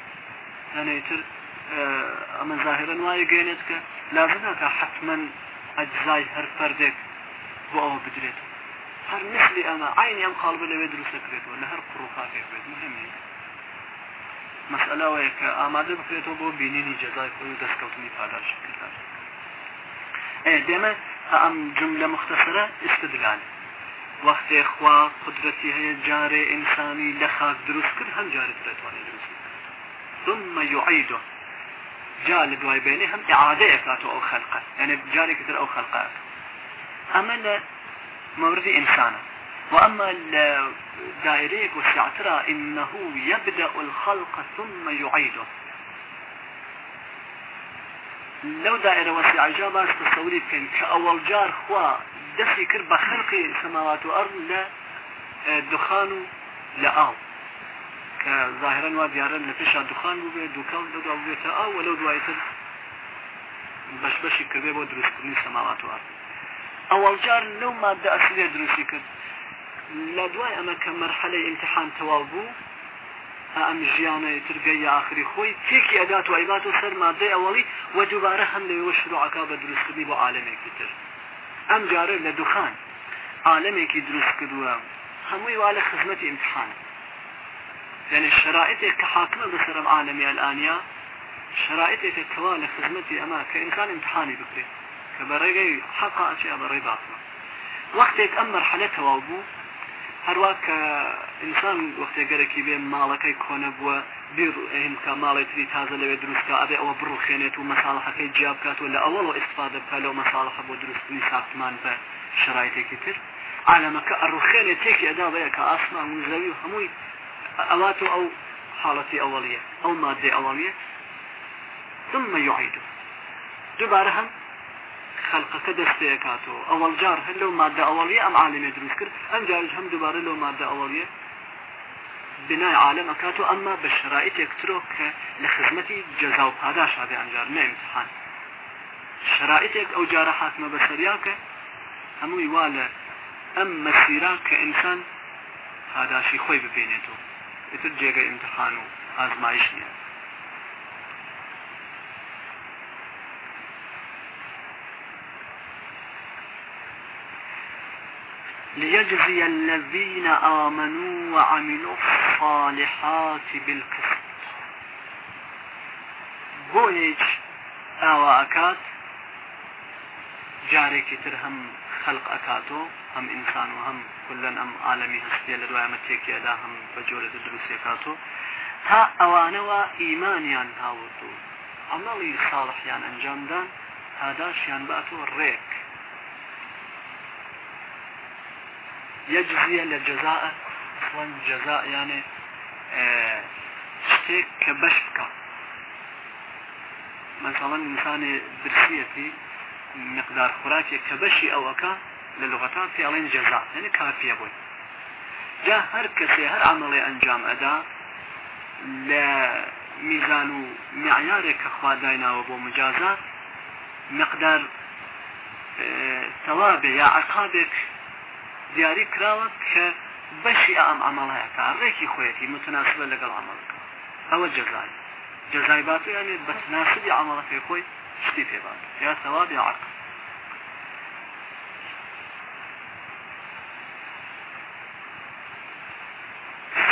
ئەمە ظاهرن وایە گوێنێت کە لازمناکە حتما ئەجزای هەر فەردێک بۆ ئەوە بدرێت هەر مثلی ئەمە عین ئەم قالبە لەوێ دروستەکرێتەوە لە هەر قڕوپاتێک بێت مهمێت مەسئلەوەیە کە ئامادە بکرێتەوە بۆ بینینی جەزای خۆی و دەستکەوتنی پاداشکردان دێمە ئەم جملە مختەسرە ئستدلانە وەختێ خوا قدرەتی هەیە جارێ ئینسانی لە خاک دروست کرد هەم جارێت دەتوانێت دروست ثم يعيده جال دواي بينهم إعادة إفلاته أو خلقه يعني جاري كتر أو خلقه أما مورد إنسانا وأما الدائريك وسعترى إنه يبدأ الخلق ثم يعيده لو دائرة وسيعة باش استصوري بكين كأول جار خوا دسي كربة خلق سماوات وأرض لدخانه لأو کە ظاهرن وا دیارن لە پێشان دوخان بووێ دووکەڵ دەدا بێتە ئەو وەلو دوایتر بەش بەشی کردێ بۆ دروستکردنی سەماواتوار ئەوەجار لەو مادە ئەسلێ دروستی کرد لە دوای ئەمە کە مەرحەلەی امتحان تەواو بوو ئەم ژیانەی ترگەی آخری خۆی تێکی ئەدات و عیبات و سەر مادەی ئەوەڵی وە دووبارە هەم لەوێوە شروعکا بە دروستکردنی بۆ عالمێکی تر ئەم جارە لە دوخان عالمێکی دروست کردووە هەمووی وا لە خزمەتی امتحانە يعني الشرائط كحاكمة بسر الآن يا شرائط كوالة خدمتي أما كإن كان امتحاني بكري كبرقي حقا أشياء برقي باطمة وقت يتأمر مرحلة وابو هرواك إنسان وقت گەرەکی بێ ماڵەکەی کۆنە بووە بیر هیمکە ماڵی تری تازە لەوێ دروستکە ئەبێ ئەوە بڕوخێنێت يعني و مەساڵەکەی جیاب بکاتەوە لە ئەوەڵەوە ئستفاده بکە لەو مەساڵەکە بۆ دروستنی ساختمان بە شرایتێکی تر عالەمەکە ئەڕوخێنێت يعني تێکی ئەدا بەیە کە ئاسمان وزەوی و هەمووی ئەوات و ئەو حاڵەتی ئەوڵیە ئەو مادەی ئەوڵیە ثم يعيده دوباره هم خلقەکە دەستەیەکاتەوە ئەوەڵ جار هەر لەو مادە ئەوڵیە ئەم عالمێ دروست کرد ئەم جارش هەم دوبارە لەو مادە ئەوڵیە بنای عالم ئەکاتەوە ئەمما بە شرایط یەکترۆ کە لە خزمەتی جەزا و پاداش ئابێ ئەنجار نەیمتحان شرایطێک ئەو جارە حاتمە بە سەریا کە هەمووی وا لە ئەم مەسیرا کە ئینسان پاداشی خۆی ببێنێتەوە ئیتر جێگەی ئیمتحان و ئازمایش نییە ليجزي الذين آمنوا وعملوا الصالحات بالقسط بۆ هیچ ئاواکات جارێکی تر هەم خەلق ئەکاتۆ هەم ئینسان و هەم کلەن ئەم عالەمی هەستێ لە دوایمە تێکیادا هەم بە جۆرە دروستێکاتۆ تا ئەوانەوە ئیمانیان هاوردو عمەڵی ساڵحیان ئەنجامدان پاداشیان باتەوە ڕێک یەجزیە لە جەزاە وەن جەزا یانێ شتێک کە بەش بکە مەسەڵەن ئینسانێ برسیەتی مقدار خوراکێک کە بەشی ئەوەکە لە لغەتان پێڵێن جەزا یعنی کافیە بووی جا هەر کەسێ هەر عمڵێ ئەنجام ئەدا لە میزان و معیارێک کە خوادایناوە بۆ مجازات مقدار سەوابێ یا عقابێک دیاری کراوە کە بەشی ئەم ئەمەڵەیە کارڕێکی خۆیەتی متناسبە لەگەڵ ئەمەڵەکە ئەوە جەزای جەزای باتویانێت بە تناسبی ئەمەڵە پێ خۆی شتی پێبات یا سەواب یا عقل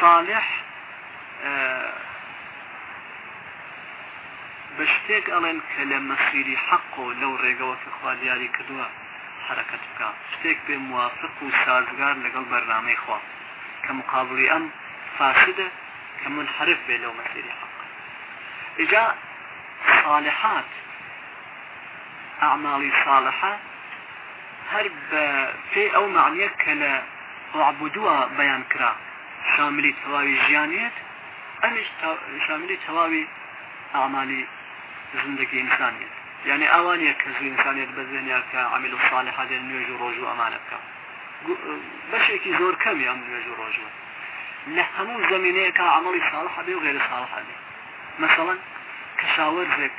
صالح بە شتێک ئەڵێن کە لە مەسیری حەق و لەو ڕێگەوە کە خوالیاری کردووە حرەکەت بکە شتێک پێ موافق و سازگار لەگەڵ بەرنامەی خوا کە مقابلی ئەم فاسدە کە من حرف بێ لەو مەسیری حەق ئجا صالحات ئەعماڵی ساڵحە هەر بە پێ ئەو معنیە کە لە عبدووە بەیان کرا شاملی تەواوی ژیانێت ئەمیش شاملی تەواوی ئامالی زندگی ئینسانیت یعنی ئەوانە کە زوو ئینسانیت بەزێنیا کە عمل و ساڵح دێن نوێژ و ڕۆژ و ئەمانە بکە بەشێکی زۆر کەمی ئەم نوێژ و ڕۆژوە لە هەموو زمینەیە کە عملی ساڵح بێ و غێرە ساڵح بێ مثلا کەشاوەرزێک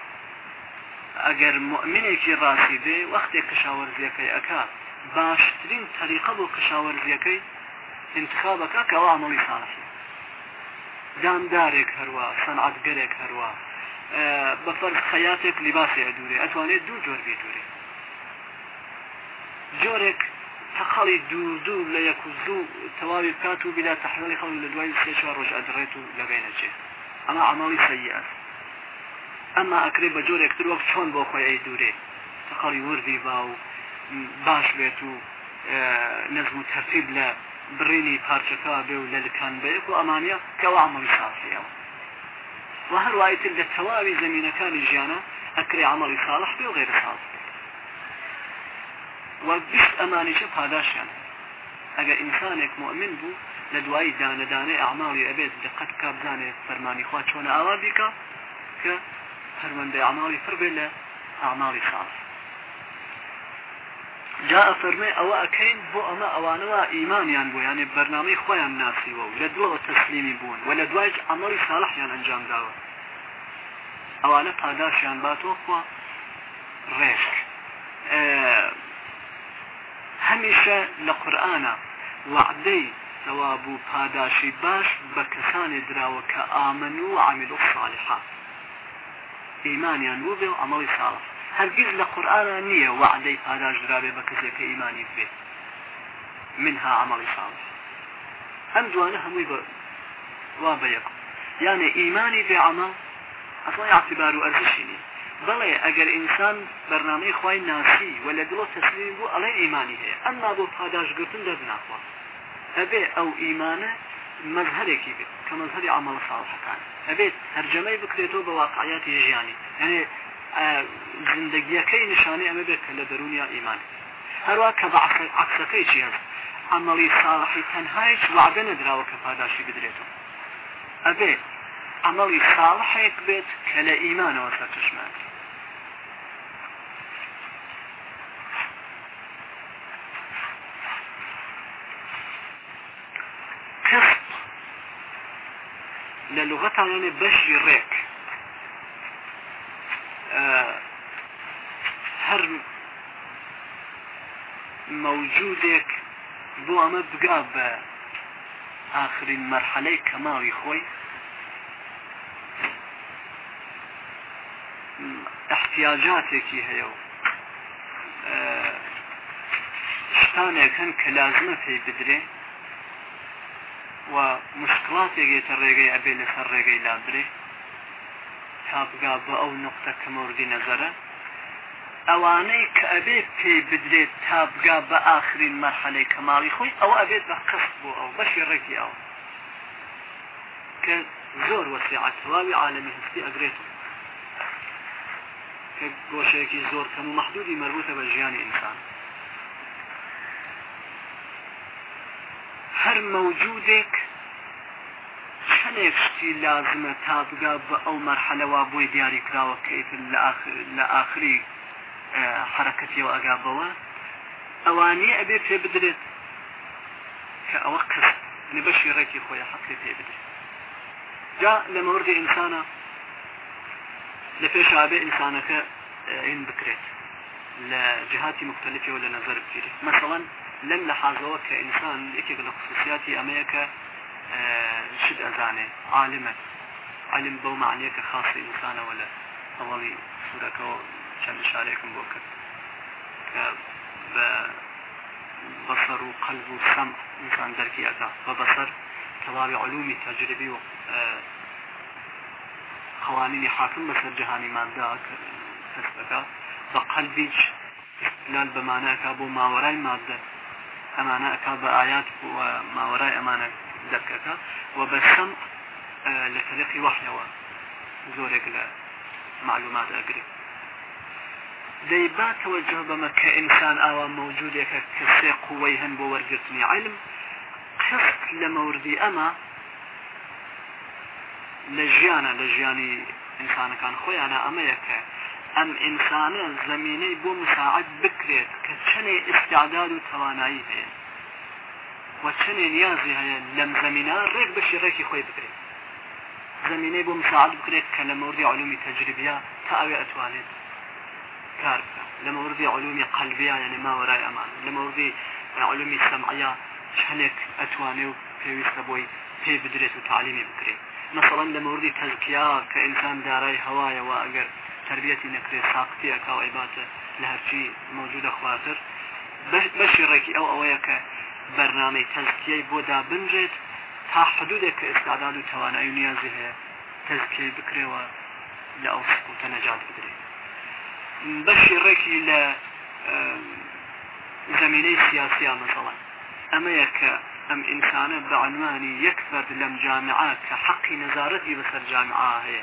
ئەگەر مؤمنێکی ڕاستی بێ وەختێک کشاوەرزیەکەی ئەکا باشترین تەریقە بۆ کشاوەرزیەکەی انتخابەکە کەوا عملی ساسی دامدارێک هەروە سەنعاتگەرێک هەروە بەفەر خەیاتێک لیباسی ئەدوورێ ئەتوانێت دوو جۆر بێدوورێ جۆرێک تەقاڵی دوو دوو لە یەک و زوو تەواوی بکات و بلا تەحمەلی خەڵ لە دوای سێ چوار ڕۆژ ئەدرێت و لەبێنەچێت ئەمە عملی سەیئەست ئەمە ئەکرێ بە جۆرێکتر وەک چۆن بۆ خۆی ئەی دوورێ سەقاڵی وردی با و باش بێت و نەزم و تەرتیب لە برینی پارچەکە بێ و لە لکان بێت و ئەمانە کەوا عمل ساسیەوە و هەروایتر لە تەواوی زمینینەکانی ژیانە ئەکرێ عملی خاڵح بێ و غێر خاڵ و بیست ئەمانیشە پاداشیان ئەگە ئینسانێک مؤمن بوو لە دوایی دانەدانەی ئەعماڵی ئەبێت دقت کا بزانێت فەرمانی خوا چۆنە ئاوا بیکە کە هەروەندە ئەماڵی پڕ بێ لە ئاماڵی خاص جا ئەفەرمێ ئەوە ئەەکەین بۆ ئەمە ئەوانەوە ئیمانیان بۆ یانێ بەرنامەی خۆیان ناسیوە و لە دڵەوە تەسلیمی بوون و لە دوایج ئەمەڵی ساڵحیان ئەنجامداوە ئەوانە پاداشیان باتۆخوا ڕێشک هەمیشە لە قورآە وعدەی ثواب و پاداشی باش بە کەسانی دراوە کە ئامن و عامیل و صالحات ئیمانیان بوو بێ و ئەمەڵی ساڵ هەرگیز لە قورآە نییە وعدەی پاداشدرابێ بە کەسێکە ئیمانی بێ منها ئەمەڵی ساڵ ئەم جوانە هەمووی بە وا بە یەک یانێ ئیمانی بێ ئەمە ئەڵی عاعتبار و ئەرزشی نیە بڵێ ئەگەر ئینسان بەرنامەی خی ناسی و لە دڵ تەسلیم بوو ئەڵێ ئیمانی هەیە ئەمما بۆ پاداشگرتن دەبناخوا ئەبێ ئەو ئیمانە مەزهرێکی بێت کە مەزهری ئامەڵە ساڵحەکان ئەبێت هەرجەمەی بکرێتەوە بە واقعیاتی ژیانی یعنی زندگیەکەی نیشانەی ئەمە بێت کە لە دەرونیا ئیمان هەروە کە بە عکسەکەی چی هەست عملی ساڵحی تەنها هیچ وعدە نەدراوە کە پاداشی بدرێتەوە ئەبێت عملی ساڵحێک بێت کە لە ئیمانەوە سەرچشمێت للغة يعني بش يريك آه هر موجودك بو اما بقاب آخرين مرحلة كماوي خوي احتياجاتك هي اه شتانك هنك لازمه في بدري و مشکڵاتێکێتە ڕێگەی ئەبێ لەسەر ڕێگەی لادرێ تاپگا بە ئەو نقطە کەمەوردی نەزەرە ئەوانەی کە ئەبێ پێی بدرێت تابگا بە ئاخرین مەرحەلەی کەماڵی خۆی ئەو ئەبێت بە قست بۆ ئەو بەشی ڕێکی ئەو کە زۆر وەسیعتواوی عالمی هەستی ئەگرێت گۆشەیەکی زۆر کەم و مەحدودی مربوطە بە ژیانی ئینسان هەر مەوجودێک هەنێکشتی لازمە تا بگا بە ئەو مەرحەلەوە بۆی دیاری کراوە کەیت لە ئاخری اه، حرەکەتیەوە ئەگابەوە ئەوانەیە ئەبێ پێ بدرێت کە ئەوە کەس نبەشی ڕێکی خۆی حەقی پێ بدرێت جا لە مەوردی ئینسانە لە پێش ئابێ ئینسانەکە اه، این بکرێت لە مختلفی و لە نظر بگیرێت مثلا لەنگ لە كإنسان کە ئینسان یەکێک لە خصوصیاتی ئەمەیەکە شت علم بو معنیەکە خاصی ئینسانەوە ولا أولي سوورەکەەوە كو شارێکم بۆ بوك کە وقلب وسمع إنسان قەلب و سەم ئینسان دەرکی ئەدا بە بەسەر تەواوی علومی تەجربی و قوانینی حاکم بەسەر جهانیماندا کەسەکە بە قەلبیچ مادة امانه اكاب ايات وما وراء امانه ذكرك دەرکەکە آه، لتلقي بە سمت لە تەلقی وەحیەوە زۆرێک معلومات ئەگری دەیبات توجه بەمە کە أو موجود كسيق ويهن بورجتني علم قسق لما وردي أما لجيانا لجياني إنسان كان ئینسانەکان أنا أما کە ام انسان زمینه بو مساعد بکرید که چنه استعداد و توانایی هەیە و چنه نیازی هەیە لم زمینه ریک بشی ریکی خوی بکرید زمینه بو مساعد بکرید که لە مەوردی علومی تەجربیا تا اوی ئەتوانێت کار لە مەوردی علومی قەلبیا یعنی ماوەرای ئەمان لە مەوردی علومی سەمعیا چنک اتوانی و پێویستە بۆی پی بدرید و تعلیمی بکرید مثلا لە مەوردی تەزکیا کە ئینسان دارای و اگر تربيتي نكري ساقتي أو عیباتە لها هەرچی مەوجودە خواتر بەشیڕێکی او أو کە بەرنامەی تەزکیەی بودا بنجد تا حدودێک کە ئێستاداد و توانایی نیازی هەیە تەزکی بکرێەوە لە ئەو سکوتە نەجات بدرێت بەشی ڕێکی لە زمینەی سیاسیا مەسەڵە ئەمەیە کە ئەم ئینسانە بەعنوانی یەک فەرد جامعات حقي نزارتي بسر بەسەر هي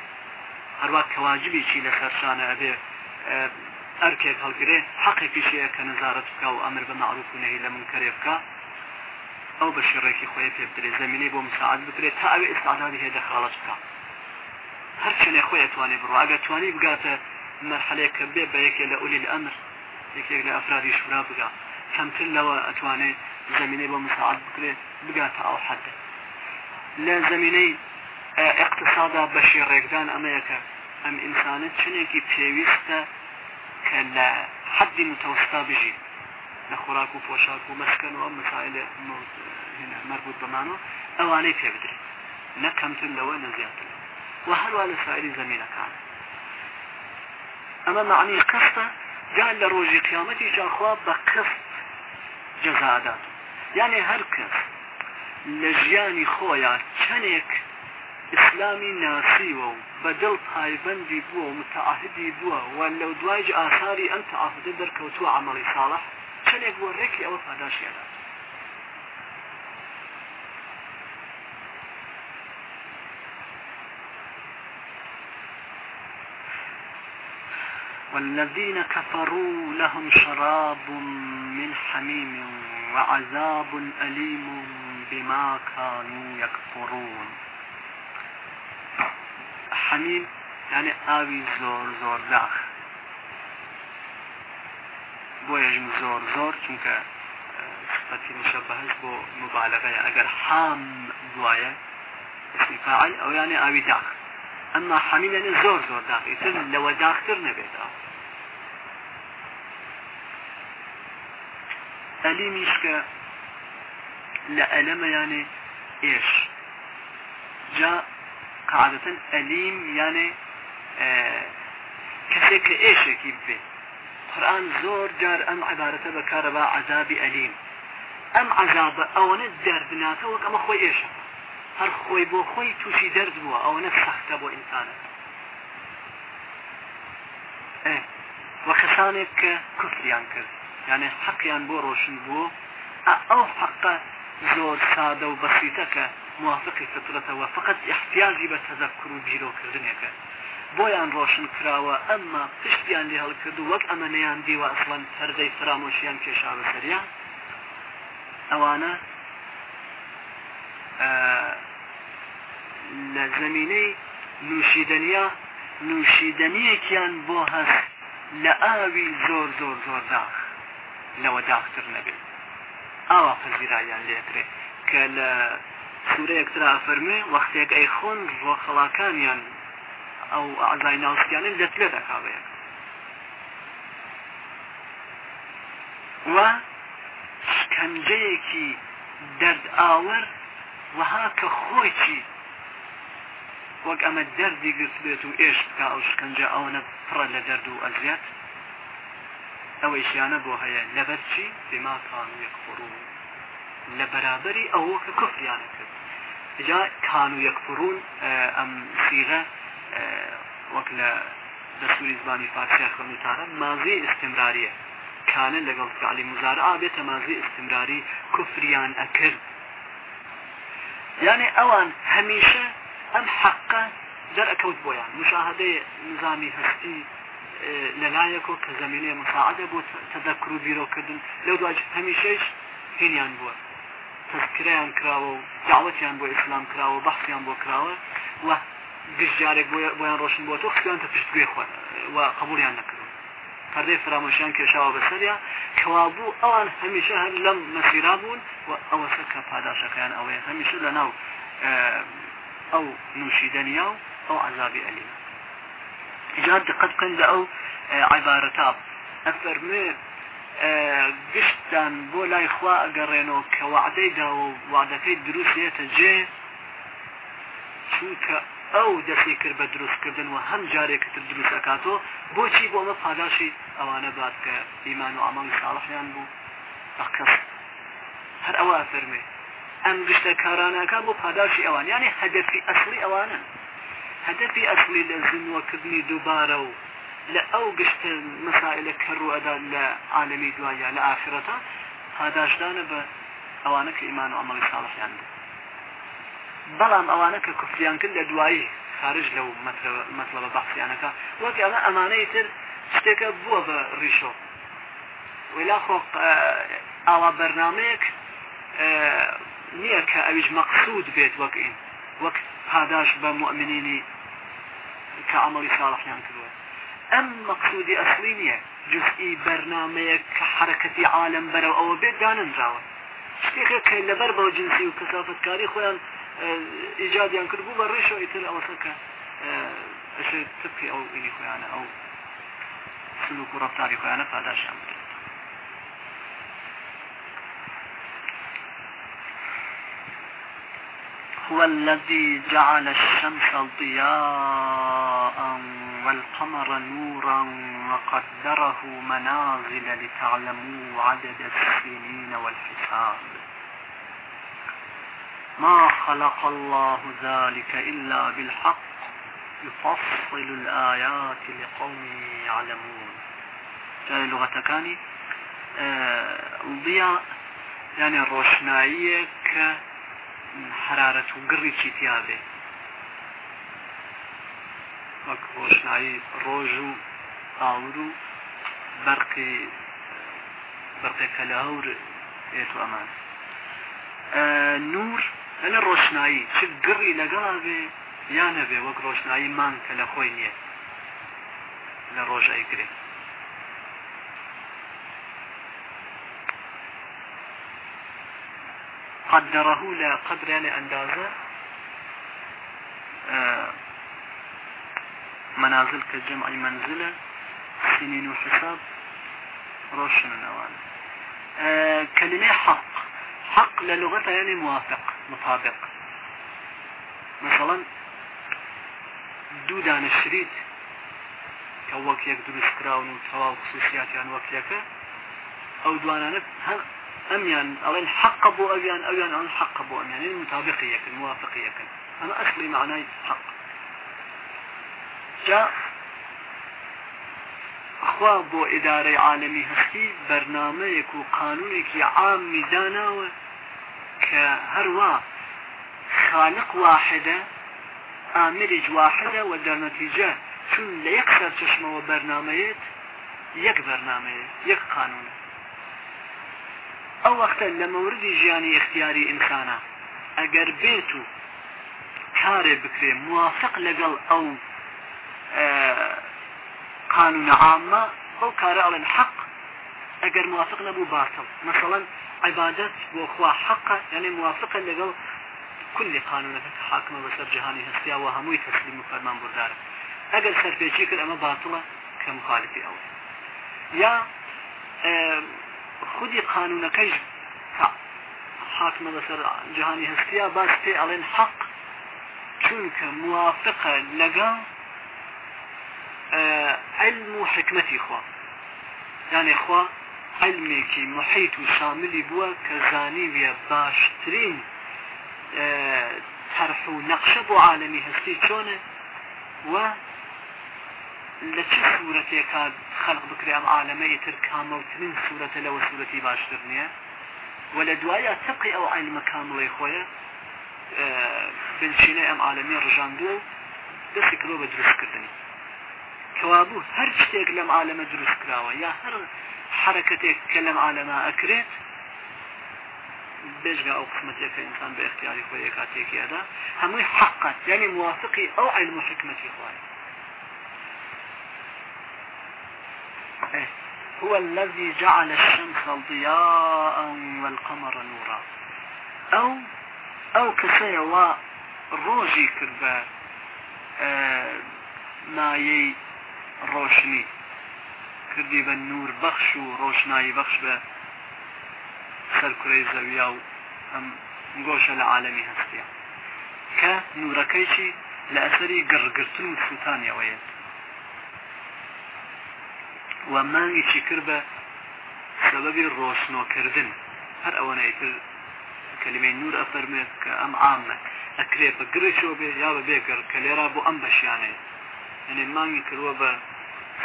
هەروە کەواجبیی لە خەرشانە ئەبێ ئەرکێک هەڵگرێ حەقێکی شەیە کە نزارەت بکە و ئەمر بە معروفونەی لە من کەێ بکە ئەو بە شێڕێکی خۆی پێ بدرێ زمینی بۆ مساعد بکرێت تا ئەوێ ئستادانی هێدە خاڵت بکە هەر چێنێ خۆی توانێ بڕواگە توانی بگاتە مەرحلەیەکە بێ بە یەکێ لە ئولی ئەمر یەکێک لە ئەفرادی شورا بگات کەمتر لەوە ئەتوانێت زمینەی بۆ مساعد بکرێت بگاتە ئەو حەدە لە زمینەی اقتصادا بشي ڕێگدان اميكا ام ئینسانە چنێکی پێویستە کە لە حەدی متەوستا بژیت لە خوراک و پۆشاک و مەسکەنەوە مسائل مربوط بمانەوە ئەوانەی پێ بدرێت نە کەمتر لەوە نە زیاتر و هەروە لە سایری زمینەکان ئەمە معنی قستە جا لە ڕۆژی قیامەتی جاخوا بە قست جەزادات یعنی هەر کەس لە ژیانی اسلامی ناسی و بەدڵ پایبندی بو و متعهدی بو و لو دواج آثاری ئاساری ئەم در کوتو عملی ساڵح چندێک رکی او ئەوە پاداشیدا والذين كفروا لهم شراب من حميم وعذاب أليم بما كانوا يكفرون حمیم يعني آوي زور زور داخ بۆ یەژم زور زۆر چونکە سفەتی اه، مشەبەهش بۆ مبالغەیە اگر حام دوایە اسم فاعل او يعني آوي داخ اما حەمیم يعني زور زور داخ ئیتر لو داختر نەبێت ئاو آه. ئەلیمیش کە لە ئەلەمە یعنی ئێش جا قاعدتا ئەلیم یانێ کەسێک کە ئێشێکی بێت قورآن زۆر جار ئەم عبارەتە بەکارەبا عذابی ئەلیم ئەم عذابە ئەوەنە دەردناتەوەک ئەمە خۆی ئێشە هەر خۆی بۆ خۆی تووشی دەرد بووە ئەوەنە سەختە بۆ ئینسانە وە خەسانێک کە کوفریان کرد یانێ حەقیان بۆ ڕۆشن بووە ئەو حەقە زۆر سادە و بەسیتەکە موافقی فترەتەوە فقط احتیاجی بە تەذەکر و بیرۆکردنێکە بۆیان ڕۆشن کراوە ئەمما پشتیان لێ هەڵکرد و وەک ئەمەنەیان دیوە ئەسڵەن پەردەی فرامۆشیان کێشاوە سەریا ئەوانە لە زمینەی نوشیدنیا نوشیدنیەکیان بۆ هەست لە ئاوی زۆر زۆر زۆر داخ لەوە داختر نەبێت ئاوا پەزیرایان لێکرێت کە لە سوورەیەک تررا ئەفەرمێ وەختێک ئەی خۆن ڕۆخەڵاکانیان ئەو ئازای ناوسکیانن لەت لێ دەکاوەیە وە شکنجەیەکی دەرد ئاوەر وەها کە خۆی چی وەک ئەمە دەردی گرت بێت و ئێش بکە ئەو شکنجە ئەوەنە پڕە لە دەرد و ئەزیات ئەوەیشیانە بۆ هەیە لەبەر چی بما کان یەکفڕون لە بەرابەری ئەوە کە کوفریانە کرد جا كانوا يكفرون ام صيغه وكلا دستوری زبانی فارسی خوانوتانه مازی استمراریه کانه لگل فعلی مزارع بیت مازی استمراری کفریان اکر یعنی اوان همیشه ام حقا در اکوت بویان مشاهده نظامی هستی لەلایەک و کە زمینێ مساعدە بۆ تەدەکر و بیرۆ کردن لەو دواج هەمیشەش هینیان بووە تذکریان کراوە و داوەتیان بۆ ئیسلام کراوە بەخسیان بۆ کراوە و گشتجارێک بۆیان ڕۆشن بۆ تۆ خیان تە پشتگوێ خوێن و قبولیان نکردن پەردەی فرامۆشیان کێشاوە بەسەریا کەوابوو ئەوان هەمیشە هەر لەم مەسیرا بوون و ئەوە سەکە پاداشەکەیان ئەوەیە هەمیشە لە ناو ئەو نوشیدنیا و ئەو عذابی ئەلی جار دقت بکەن لە ئەو عیبارەتاب ئەفەرمێت گشتان بۆ لای خوا ئەگەڕێنەوە کە وعدەیدا و وعدەکەی دروستێتە جێ چونکە ئەو دەخی کرد بە دروستکردن و هەم جارێکتر دروست ئەکاتەوە بۆچی بۆ ئەمە پاداشی ئەوانە بات کە ئیمان و ئامانگ ساڵحیان بوو بەکەس هەر ئەوە فەرمێ ئەم گشتە کارانەکە بۆ پاداشی ئەوان یانی هەدەفی ئەسلی ئەوانن هەدەفی ئەسلی لە زنوەکردنی دووبارە و لأو قشت مسائل كرو أدا لعالمي دوايا لآخرته هذا أجدان بأوانك إيمان وعمل صالح عنده بەڵام ئەوانە کە کوفریان کرد لە دوایی خارج لەو مەطلبە بەخسیانەکە وەک ئەمە ئەمانەی تر شتێکە بووە بە ڕیشۆ ولا خۆ ئاوا بەرنمەیەک نییە کە ئەویش مەقصود بێت وەک ئین وەک پاداش بە مؤمنینی کە ئەمەڵی ساڵحیان کرد ئەم مەقصودی ئەسلینیە جزئی بەرنمەیەک کە حرەکەتی عالم بەرەو ئەوە بێت داننراوە شتێکە کە لەبەر بەو جنسی و کەسافتکاری خۆیان ئیجادیان کردبوو بە ڕێشەوە ئیتر ئەوەسەکە تبکی ئەو ئینی خۆیانە ئەو سلوک و ڕفتاری خۆیانە فهذا بکرێت هو الذي جعل الشمس ضياء والقمر نورا وقدره منازل لتعلموا عدد السنين والحساب ما خلق الله ذلك إلا بالحق يفصل الآيات لقوم يعلمون جاي لغة كاني الضياء آه، يعني الروشنائية كحرارة وقري تيابه وەک ڕۆشنایی ڕۆژ و ئاور و بەرقی بەرقێکە لە هەور ئێت و ئەمان نور لە ڕۆشنایی چ گڕی لەگەڵا بێ یانە بێ وەک ڕۆشنایی مان کە لە خۆی نییە لە ڕۆژای گرێت قدره لە قدرێنێ ئەندازە منازل كجمع منزلة سنين وحساب روشن نوان آه، كلمة حق حق للغة يعني موافق مطابق مثلا دو كوك يقدر يسكراون وتواو خصوصيات دروستکراون يعني وقت يكا او دوانا نب ئەو دوانانە او ان حق ابو ئەویان او ئەوان حق ابو ئەمیان يعني المطابقية الموافقية اما اصلي معناه حق جا خوا بۆ ئیدارەی عالمی هەستی بەرنمەیەک و قانونێکی عامی داناوە کە هەروە خالق واحدە ئامری جواحدە و دەرنەتیجە چون لە یەک سەر چشمەوە بەرنمەیەت یەک بەرنمەیە یەک قانونە ئەو وەختە لە مەوردی ژیانی اختیاری ئینسانە ئەگەر بێت و کارێ بکرێ موافق لەگەڵ ئەو آه، قانون عامة أو كارا على الحق اگر موافق نبو باطل مثلا عبادت وخوا حقه يعني موافقا لقل كل قانونك حاكمة بسر جهاني هستيا وهموي تسليم فرمان بردار اگر سربيجي كر اما باطلة كمخالف اول يا آه، خودي قانونك حاكمة بسر جهاني هستيا باس في علين حق چونك موافقة لقل علم و حکمەتی خوا یانێ خوا علمێکی محیت و شاملی بووە کە زانیویە باشترین تەرح و نەقشە بۆ عالمی هەستی چۆنە و لە چ سوورەتێکا خەلق بکرێم عالمەی تر کامەڵترین سوورەتە لەوە سوورەتی باشتر نییە و لە دوایە تەقی ئەو علمە کامڵی خۆیە بنشینە ئەم عالمی ڕژاندووە دەستی کڕۆ بە دروستکردنی كوابو هر شتيك لم عالم دروس كراوه يا هر حركتك كلم عالم عالەما ئەکرێت او قسمتك انسان باختياري خويكاتيك اختیاری خۆی کاتێکیدا هەمووی حقت یعنی موافقی علم حكمتي حکمەتی خوای اه. هو الذي جعل الشمس ضياء والقمر نورا أو أو كسي و روجي كربا آه ما يي ڕۆشنی کردی بە نور بەخش و ڕۆشنایی بەخش بە خەرکوی زەویا و ئەم گۆشە لە عاالەمی هەستە کە نورەکەی چی لە ئەسەری گڕگرتن و سووتانیەوەیە وە مانگی چی کرد بە سەبەبی ڕۆشنۆکردن هەر ئەوەنەیتر کلمەی نور ئەفەرمێت کە ئەم عامە ئەکرێ بە گرێکەوە بێ یا بە بێگەر کە لێرا بۆ ئەم بەشیانەیە هەنێ مانگی کردووە بە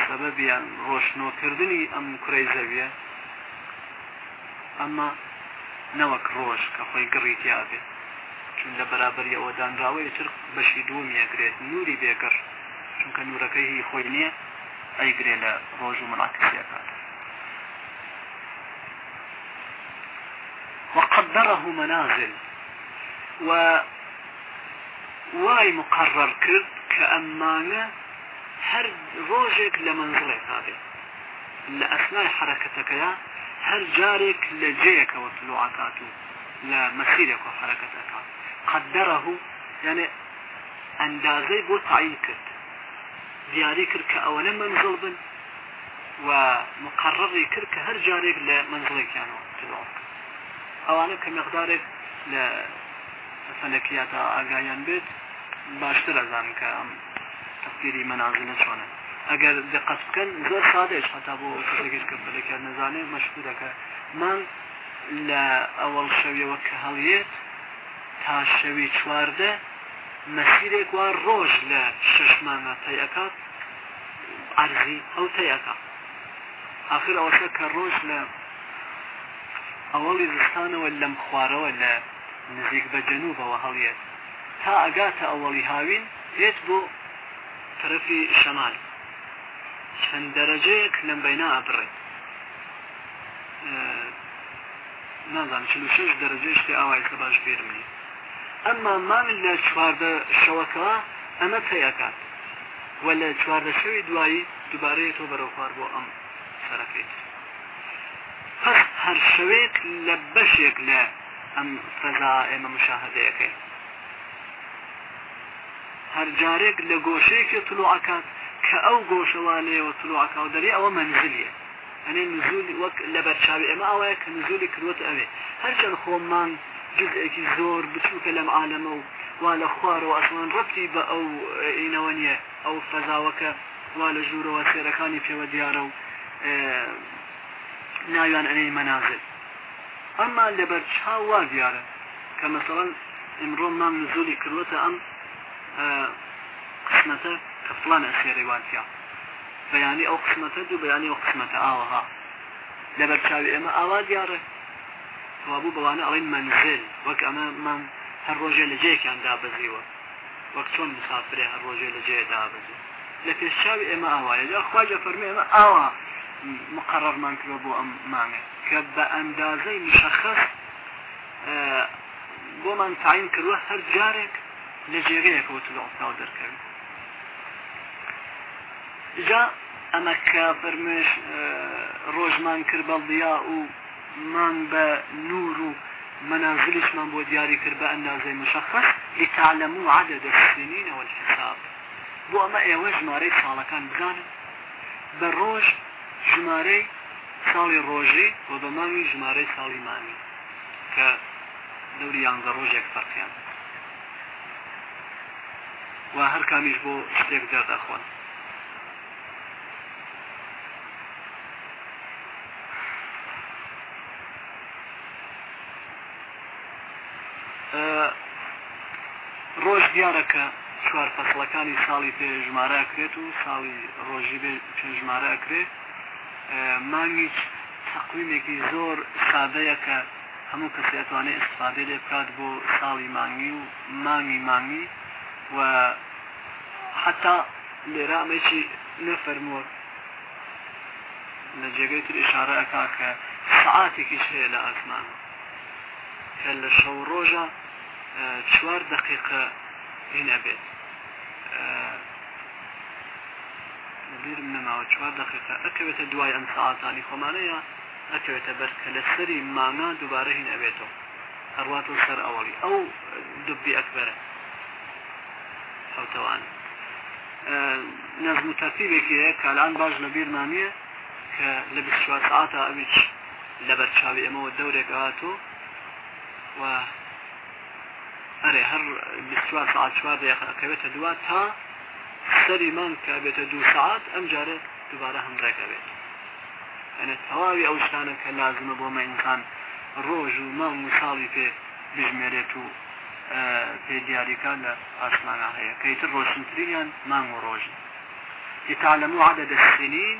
سەبەبیان ڕۆشنۆکردنی ئەم کوڕی زەویە ئەمە نەوەک ڕۆژ کە خۆی گڕیتیاابێ چون لە بەرابری ئەوەدانراوەی چرق بەشی دومیەگرێت نوری بێگەڕ چونکە نورەکەی هی خۆی نییە ئەیگرێ لە ڕۆژ و مناکسیەکان وقدره منازل و وای مقرر کرد کە ئەممانە هر ڕۆژێک لە هذه هاابێت لە ئەسنای حرەکەتەکەیە هەر جارێک لە جەیەکەوە تلوعکات و لە قدره يعني ئەندازەی بۆ تعین کرد دیاری کرد کە بن ومقرر مقرڕی هر جارك هەر يعني وطلوعك اولا تلوع ئەوانە کە مقدارێک لە باشتر ازانك تەفسیری مەنازلە چۆنە ئەگەر دقت بکەن زۆر سادەش هەتا بۆ کەسێکیش کە بەلەکە نەزانێت مەشکورەکە من لە ئەوەڵ شەویەوە کە هەڵیێت تا شەوی چواردە مەسیرێک وا ڕۆژ لە ششمانە تەیەکات ئارزی ئەو تەیەکە آخر ئەوەکە کە ڕۆژ لە ئەوەڵی زستانەوە لەم خوارەوە لە نزیک بە جەنوبەوە هەڵیێت تا ئەگاتە ئەوەڵی هاوین هێت بۆ طرفی شمال چەند دەرەجەیەک لەم بەینا ئابڕێ نازان چ شش دەرەجێشتی ئاوای کە باش بێرمنی ئەمما مامن لە چواردە شەوەکەوە ئەمە پێیکات وە لە چواردە شەوی دوایی دوبارەیە تۆ بەرەوخوار بۆ ئەم سەرەکەیت پس هەر شەوێک لە بەشێک لە ئەم فەزا ئێمە مشاهدەیەەکەی هەر جارێک لە گۆشەیەکی تلوعکات کە ئەو گۆشەوانەیەوە تلوعکە و دەری ئەوە منزلیە ئەنێ نزولی وەک لە بەرچاوی ئەمە ئەوەیە کە نزولی کردوت ئەوێ هەرچەند خۆممان جزئێکی زۆر بچووکە لەم عالەمە و وا لە خوار و ئاسمان ڕەتی بە ئەو عینەوە نیە ئەو فەزاوەکە وا لە ژوورەوە سێرەکانی پێوە دیارە و ناویان ئەنەی مەنازل ئەمما لەبەر چاوا دیارە کە مەسەڵەن ئمرۆ مام نزولی کردوتە ئەم قسمەتە کە فلان ئەخێریواتیا بەیانی ئەو قسمەتە دوو بەیانی ئەو قسمەتە ئاوەها لەبەر چاوی ئێمە ئاوا دیارە وابوو بەوانە ئەڵین منزل وەک ئەمە من هەر ڕۆژێ لە جێکیان دابزیوە وەک چۆن مسافرێ هەر ڕۆژێ لە جێ دابزی لە پێشچاوی ئێمە ئاوایە جا خواجە فەرمی ئێمە ئاوا مقررمان کردوە بۆ ئەم مانگە کە بە ئەندازەی مشخص بۆمان تعین کردوە هەر جارێک لە جێگەیەکەوت لە ئۆستا دەرکەن جا ئەمە کە فەرمێش ڕۆژمان کرد بەڵدیا و مان بە نور و منازلشمان بۆ دیاری کرد بە ئەندازەی مشخص لتعلموا عدد السنين والحساب بۆ ئەمە ئێوە ژمارەی ساڵەکان بزانن بە ڕۆژ ژمارەی ساڵی ڕۆژی بۆ بەماوی ژمارەی ساڵی مانی کە دەوری یانزە ڕۆژێک فەرقیان و هەر کامیش بۆ شتێک جاداخواۆن ڕۆژ دیارەکە چوار فەسلەکانی ساڵی پێژمارە ئەکرێت و ساڵی ڕۆژی پێژمارە ئەکرێت مانگی تەقویمێکی زۆر سادەیەکە هەموو کەسێتوانێت ئستفاادێ لێ بکات بۆ ساڵی مانگی و مانگی مانگی و حتى لرامشي نفرمو لجيغيت الإشارة أكاك ساعاتك شيء لأسمان هل شو روجا چوار دقيقة هنا بيت لبير من ما چوار دقيقة أكبت دواي أم ساعتاني خمانية أكبت برك لسري ما ما دوباره هنا بيتو هرواتو سر أولي أو دبي أكبره سەوتەوان نەزم و تەرتیبێکی هەیە کالان باش لە بیرمانە کە لە بیوار ساعتا ئەویچ لەبەر چاوی ئەمەوە دەورێک هاتوو و ئەرێ هەر بیوار ساعت چوار دەیەکەوێتە دوات تا سەریمان کە بێتە دوو ساعت ئەم جارە دوبارە هەم ڕێکەوێت ئەنە تەواوی ئەو شتانە کە لازمە بۆ مەینکان ڕۆژ و مام و ساڵی پێ بژمێرێت و پێدیاریەکان لە ئاسمانە هەیە کەیتر ڕۆشنترینیان مانگ و ڕۆژن ئیتالەم و عادە دەستێنین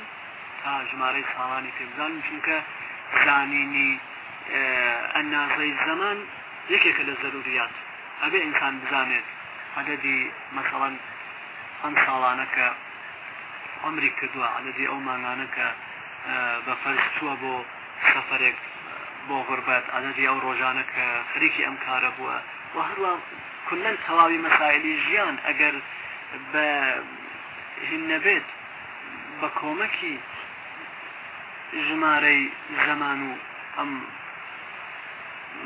تا ژمارەی ساڵانی پێبزان چونکە زانینی ئەنازەی زەمان یەکێکە لە زەروریات ئەبێ ئینسان بزانێت عدەدی مەسەڵەن ئەم ساڵانەکە ئەمری کردووە عدەدی ئەو مانگانەکە بە فەرز چووە بۆ سەفرێک بۆ غربەت عدەدی ئەو ڕۆژانە کە خەریکی ئەم کارە بووە و هەروە کلەن تەواوی مەسائلی ژیان ئەگەر بە هین نەبێت بە کۆمەکی ژمارەی زەمان و ئەم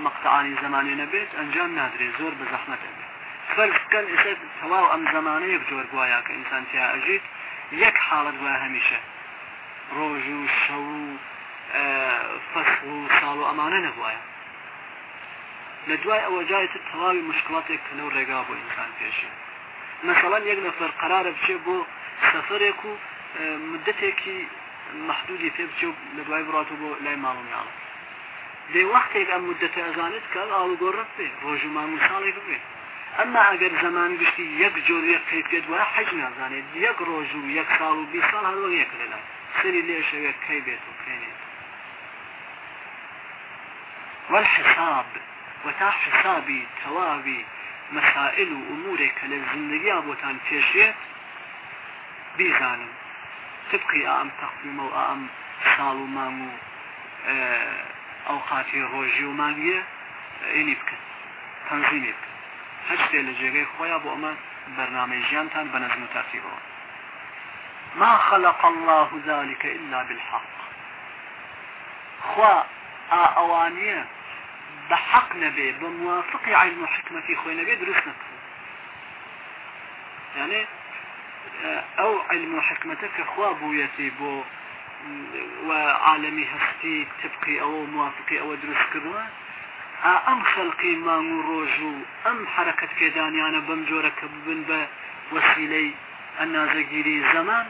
مەقتعانی زمانی نەبێت ئەنجام نادرێت زۆر بە زەحمەتە بێت فەرکەن ئسە تەواو ئەم زمانە یەک جۆر گوایە کە ئینسانتیا ئەژیت یەک حاڵت وای هەمیشە ڕۆژ و شەو و فەسڵ و ساڵ و ئەمانە نەبواە لە دوای ئەوە جایتر تەواوی مشکڵاتێک کە لەو ڕێگا بۆ ئینسان پێشی مەسەڵەن یەک نەفەر قرارە بچێ بۆ سەفرێک و مدتێکی محدودی پێ بچێ لە دوای بڕات بۆ لای ماڵمیاڵ دێ وەختێک ئەم مدتە ئەزانێت کە ئاڵگۆڕت بێ ڕۆژ و مامون ساڵێک بێت ئەما ئەگەر زمان گشتی یەک جۆر یەک قیت پێت وایە حەج نازانێت یەک ڕۆژ و یەک ساڵ و بی ساڵ هەروەک یەک لەلای سری لێشەوێت کەی بێت و کێنێت والحساب وتا حسابي توابي مسائل و ئومورێک بوتان لە زندگیا بۆتان تبقي اعم تبقی ئام تەقویمە و ئام ساڵ و مام و اه، ئەو خاتی ڕۆژی و مانگیە عینی بکەن تەنزیمی بکەن هەر شتێ لە جێگەی خۆیان ما خلق الله ذلك إلا بالحق خوا اوانيه بحق نبي بموافق علم وحكمة خوي نبي دروس نبخو يعني آه، او علم وحكمتك خوا بويتي بو وعالمي هستي تبقي او موافقي او دروس كردوا آه، ام خلقي ما مروجو ام حركة كيداني انا بمجورك ببن وسيلي النازقيري زمان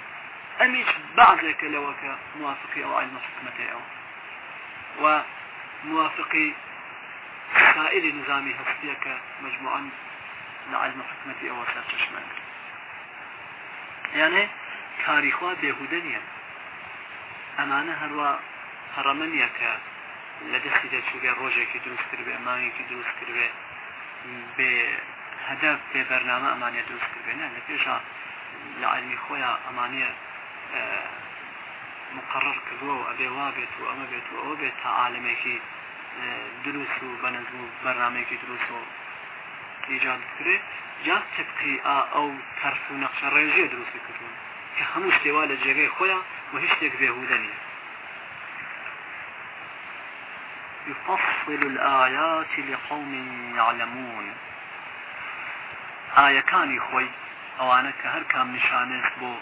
ايش بعضك لوك موافقي او علم وحكمتي او وموافقي سائری نظامی هەستیە کە مجموعان لە علم حکمەتی ئەوە سەر چشمێن یانێ کاریخوا بێهودە نیە ئەمانە هەروە هەڕەمەنیە کە لە دەستی دەچووگە ڕۆژێکی دروست کردێ ئەمانێکی دروست کردێ بێ هەدەف بێ بەرنامە ئەمانە دروست کردێنە لە پێشە لە علمی خۆیان ئەمانەیە مقرر کردووە و ئەبێ وا بێت و ئەمە بێت و ئەوە بێت تا عاالمێکی دروست و بەنەزم و بەرنمەیەکی دروست و ایجاد بکرێت یا تبقی ئەو تەرس و نەخشە ڕێژیە دروستی کردون کە هەموو شتێوا لە جێگەی خۆیان و هیچ شتێک بێهودەنی يفصل الآيات لقوم يعلمون آية كان خوي ئەوانە کە هەر کام نیشانێت بۆ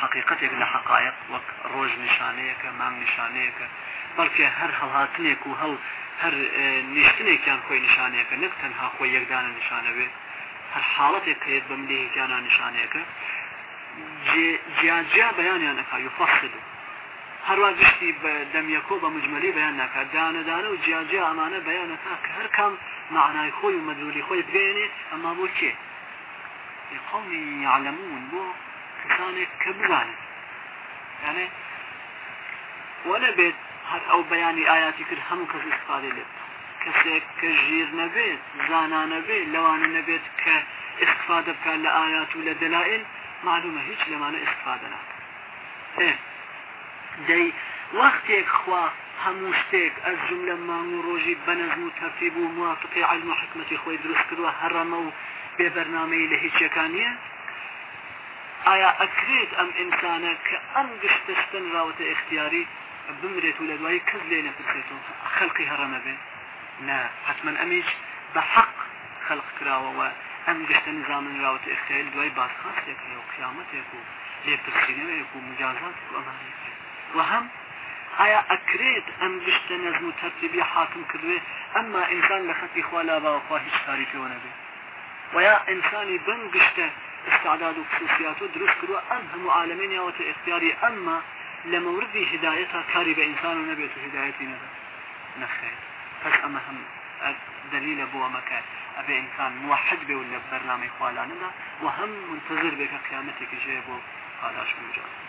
حقیقتێک لە حقایق وەک ڕۆژ نیشانەیەکە مام نیشانەیەکە بەڵکە هەر هەڵهاتنێک و هەڵ هەر نیشتنێکیان خۆی نیشانەکە نەک تەنها خۆی یەکدانە نیشانەوێ هەر حاڵەتێک کەێت بە ملێکیانە نیشانەکە جیاجیا بەیانیان نەکا و فەخد هەروە گشتی بە دەمیەکۆ بە مجمەلی بەیان ناکات دانەدانە و جیاجیا ئەمانە بەیانەکە کە هەر کام معنای خۆی و مەدووری خۆی بگەێنێ ئەما بۆ کێ قومی یعلمون بۆ کسانێک کە بزانێت یانێ وەە بێت هەر ئەو بەیانی ئاياتی کرد هەموو کەس استفاده لێت کەسێک کە ژیر نەبێت زانانە بێت لەوانە نەبێت کە استفاده بکات لە ئايات و لە دەلائل معلومە هیچ لەمانە استفاده ناکات دەی وەختێک خوا هەموو شتێک ئەس جملە مانگ و ڕۆژی بەنەزم و تەرتیب و موواافقی علم و حکمەتی خۆی دروست کردووە هەڕەمە و بێ بەرنمەی لە هیچیەکان نیە ئایا ئەکرێت ئەم ئینسانە کە ئەم گشتستن راوتە اختیاری بمرێت و لە دوایی کەس لێ لە بخێت و خەڵقی هەڕەمە بێ نا حتمما ئەمیش بە حەق خەلق کراوەوە ئەم گشتە نظامنراوەتە ئختیل دوای باسخاستێک و قیامەتێک و لێپرسینەوەیەک و مجازات و ئەمانی وهم ئایا ئەکرێت ئەم گشتە نەزم و تەرتیبی حاکم کردوێ ئەمما ئینسان لە خەتی خوا لا باوەخوا هیچ کاری پێوە نەبێ ویا ئینسانی بم گشتە استعداد و خصوصیات و دروست کردوە ئەم هەموو عالمین یاوەتە ئختیاری ئەمما لموردی هدایت کاری به انسان نبێت و هدایتی نبێت نخیر پس اما هم دلیل بو مكان أبي إنسان موحد بي ولا برنامج خوالاننا وهم منتظر بك قيامتك جيبو هذا شو مجال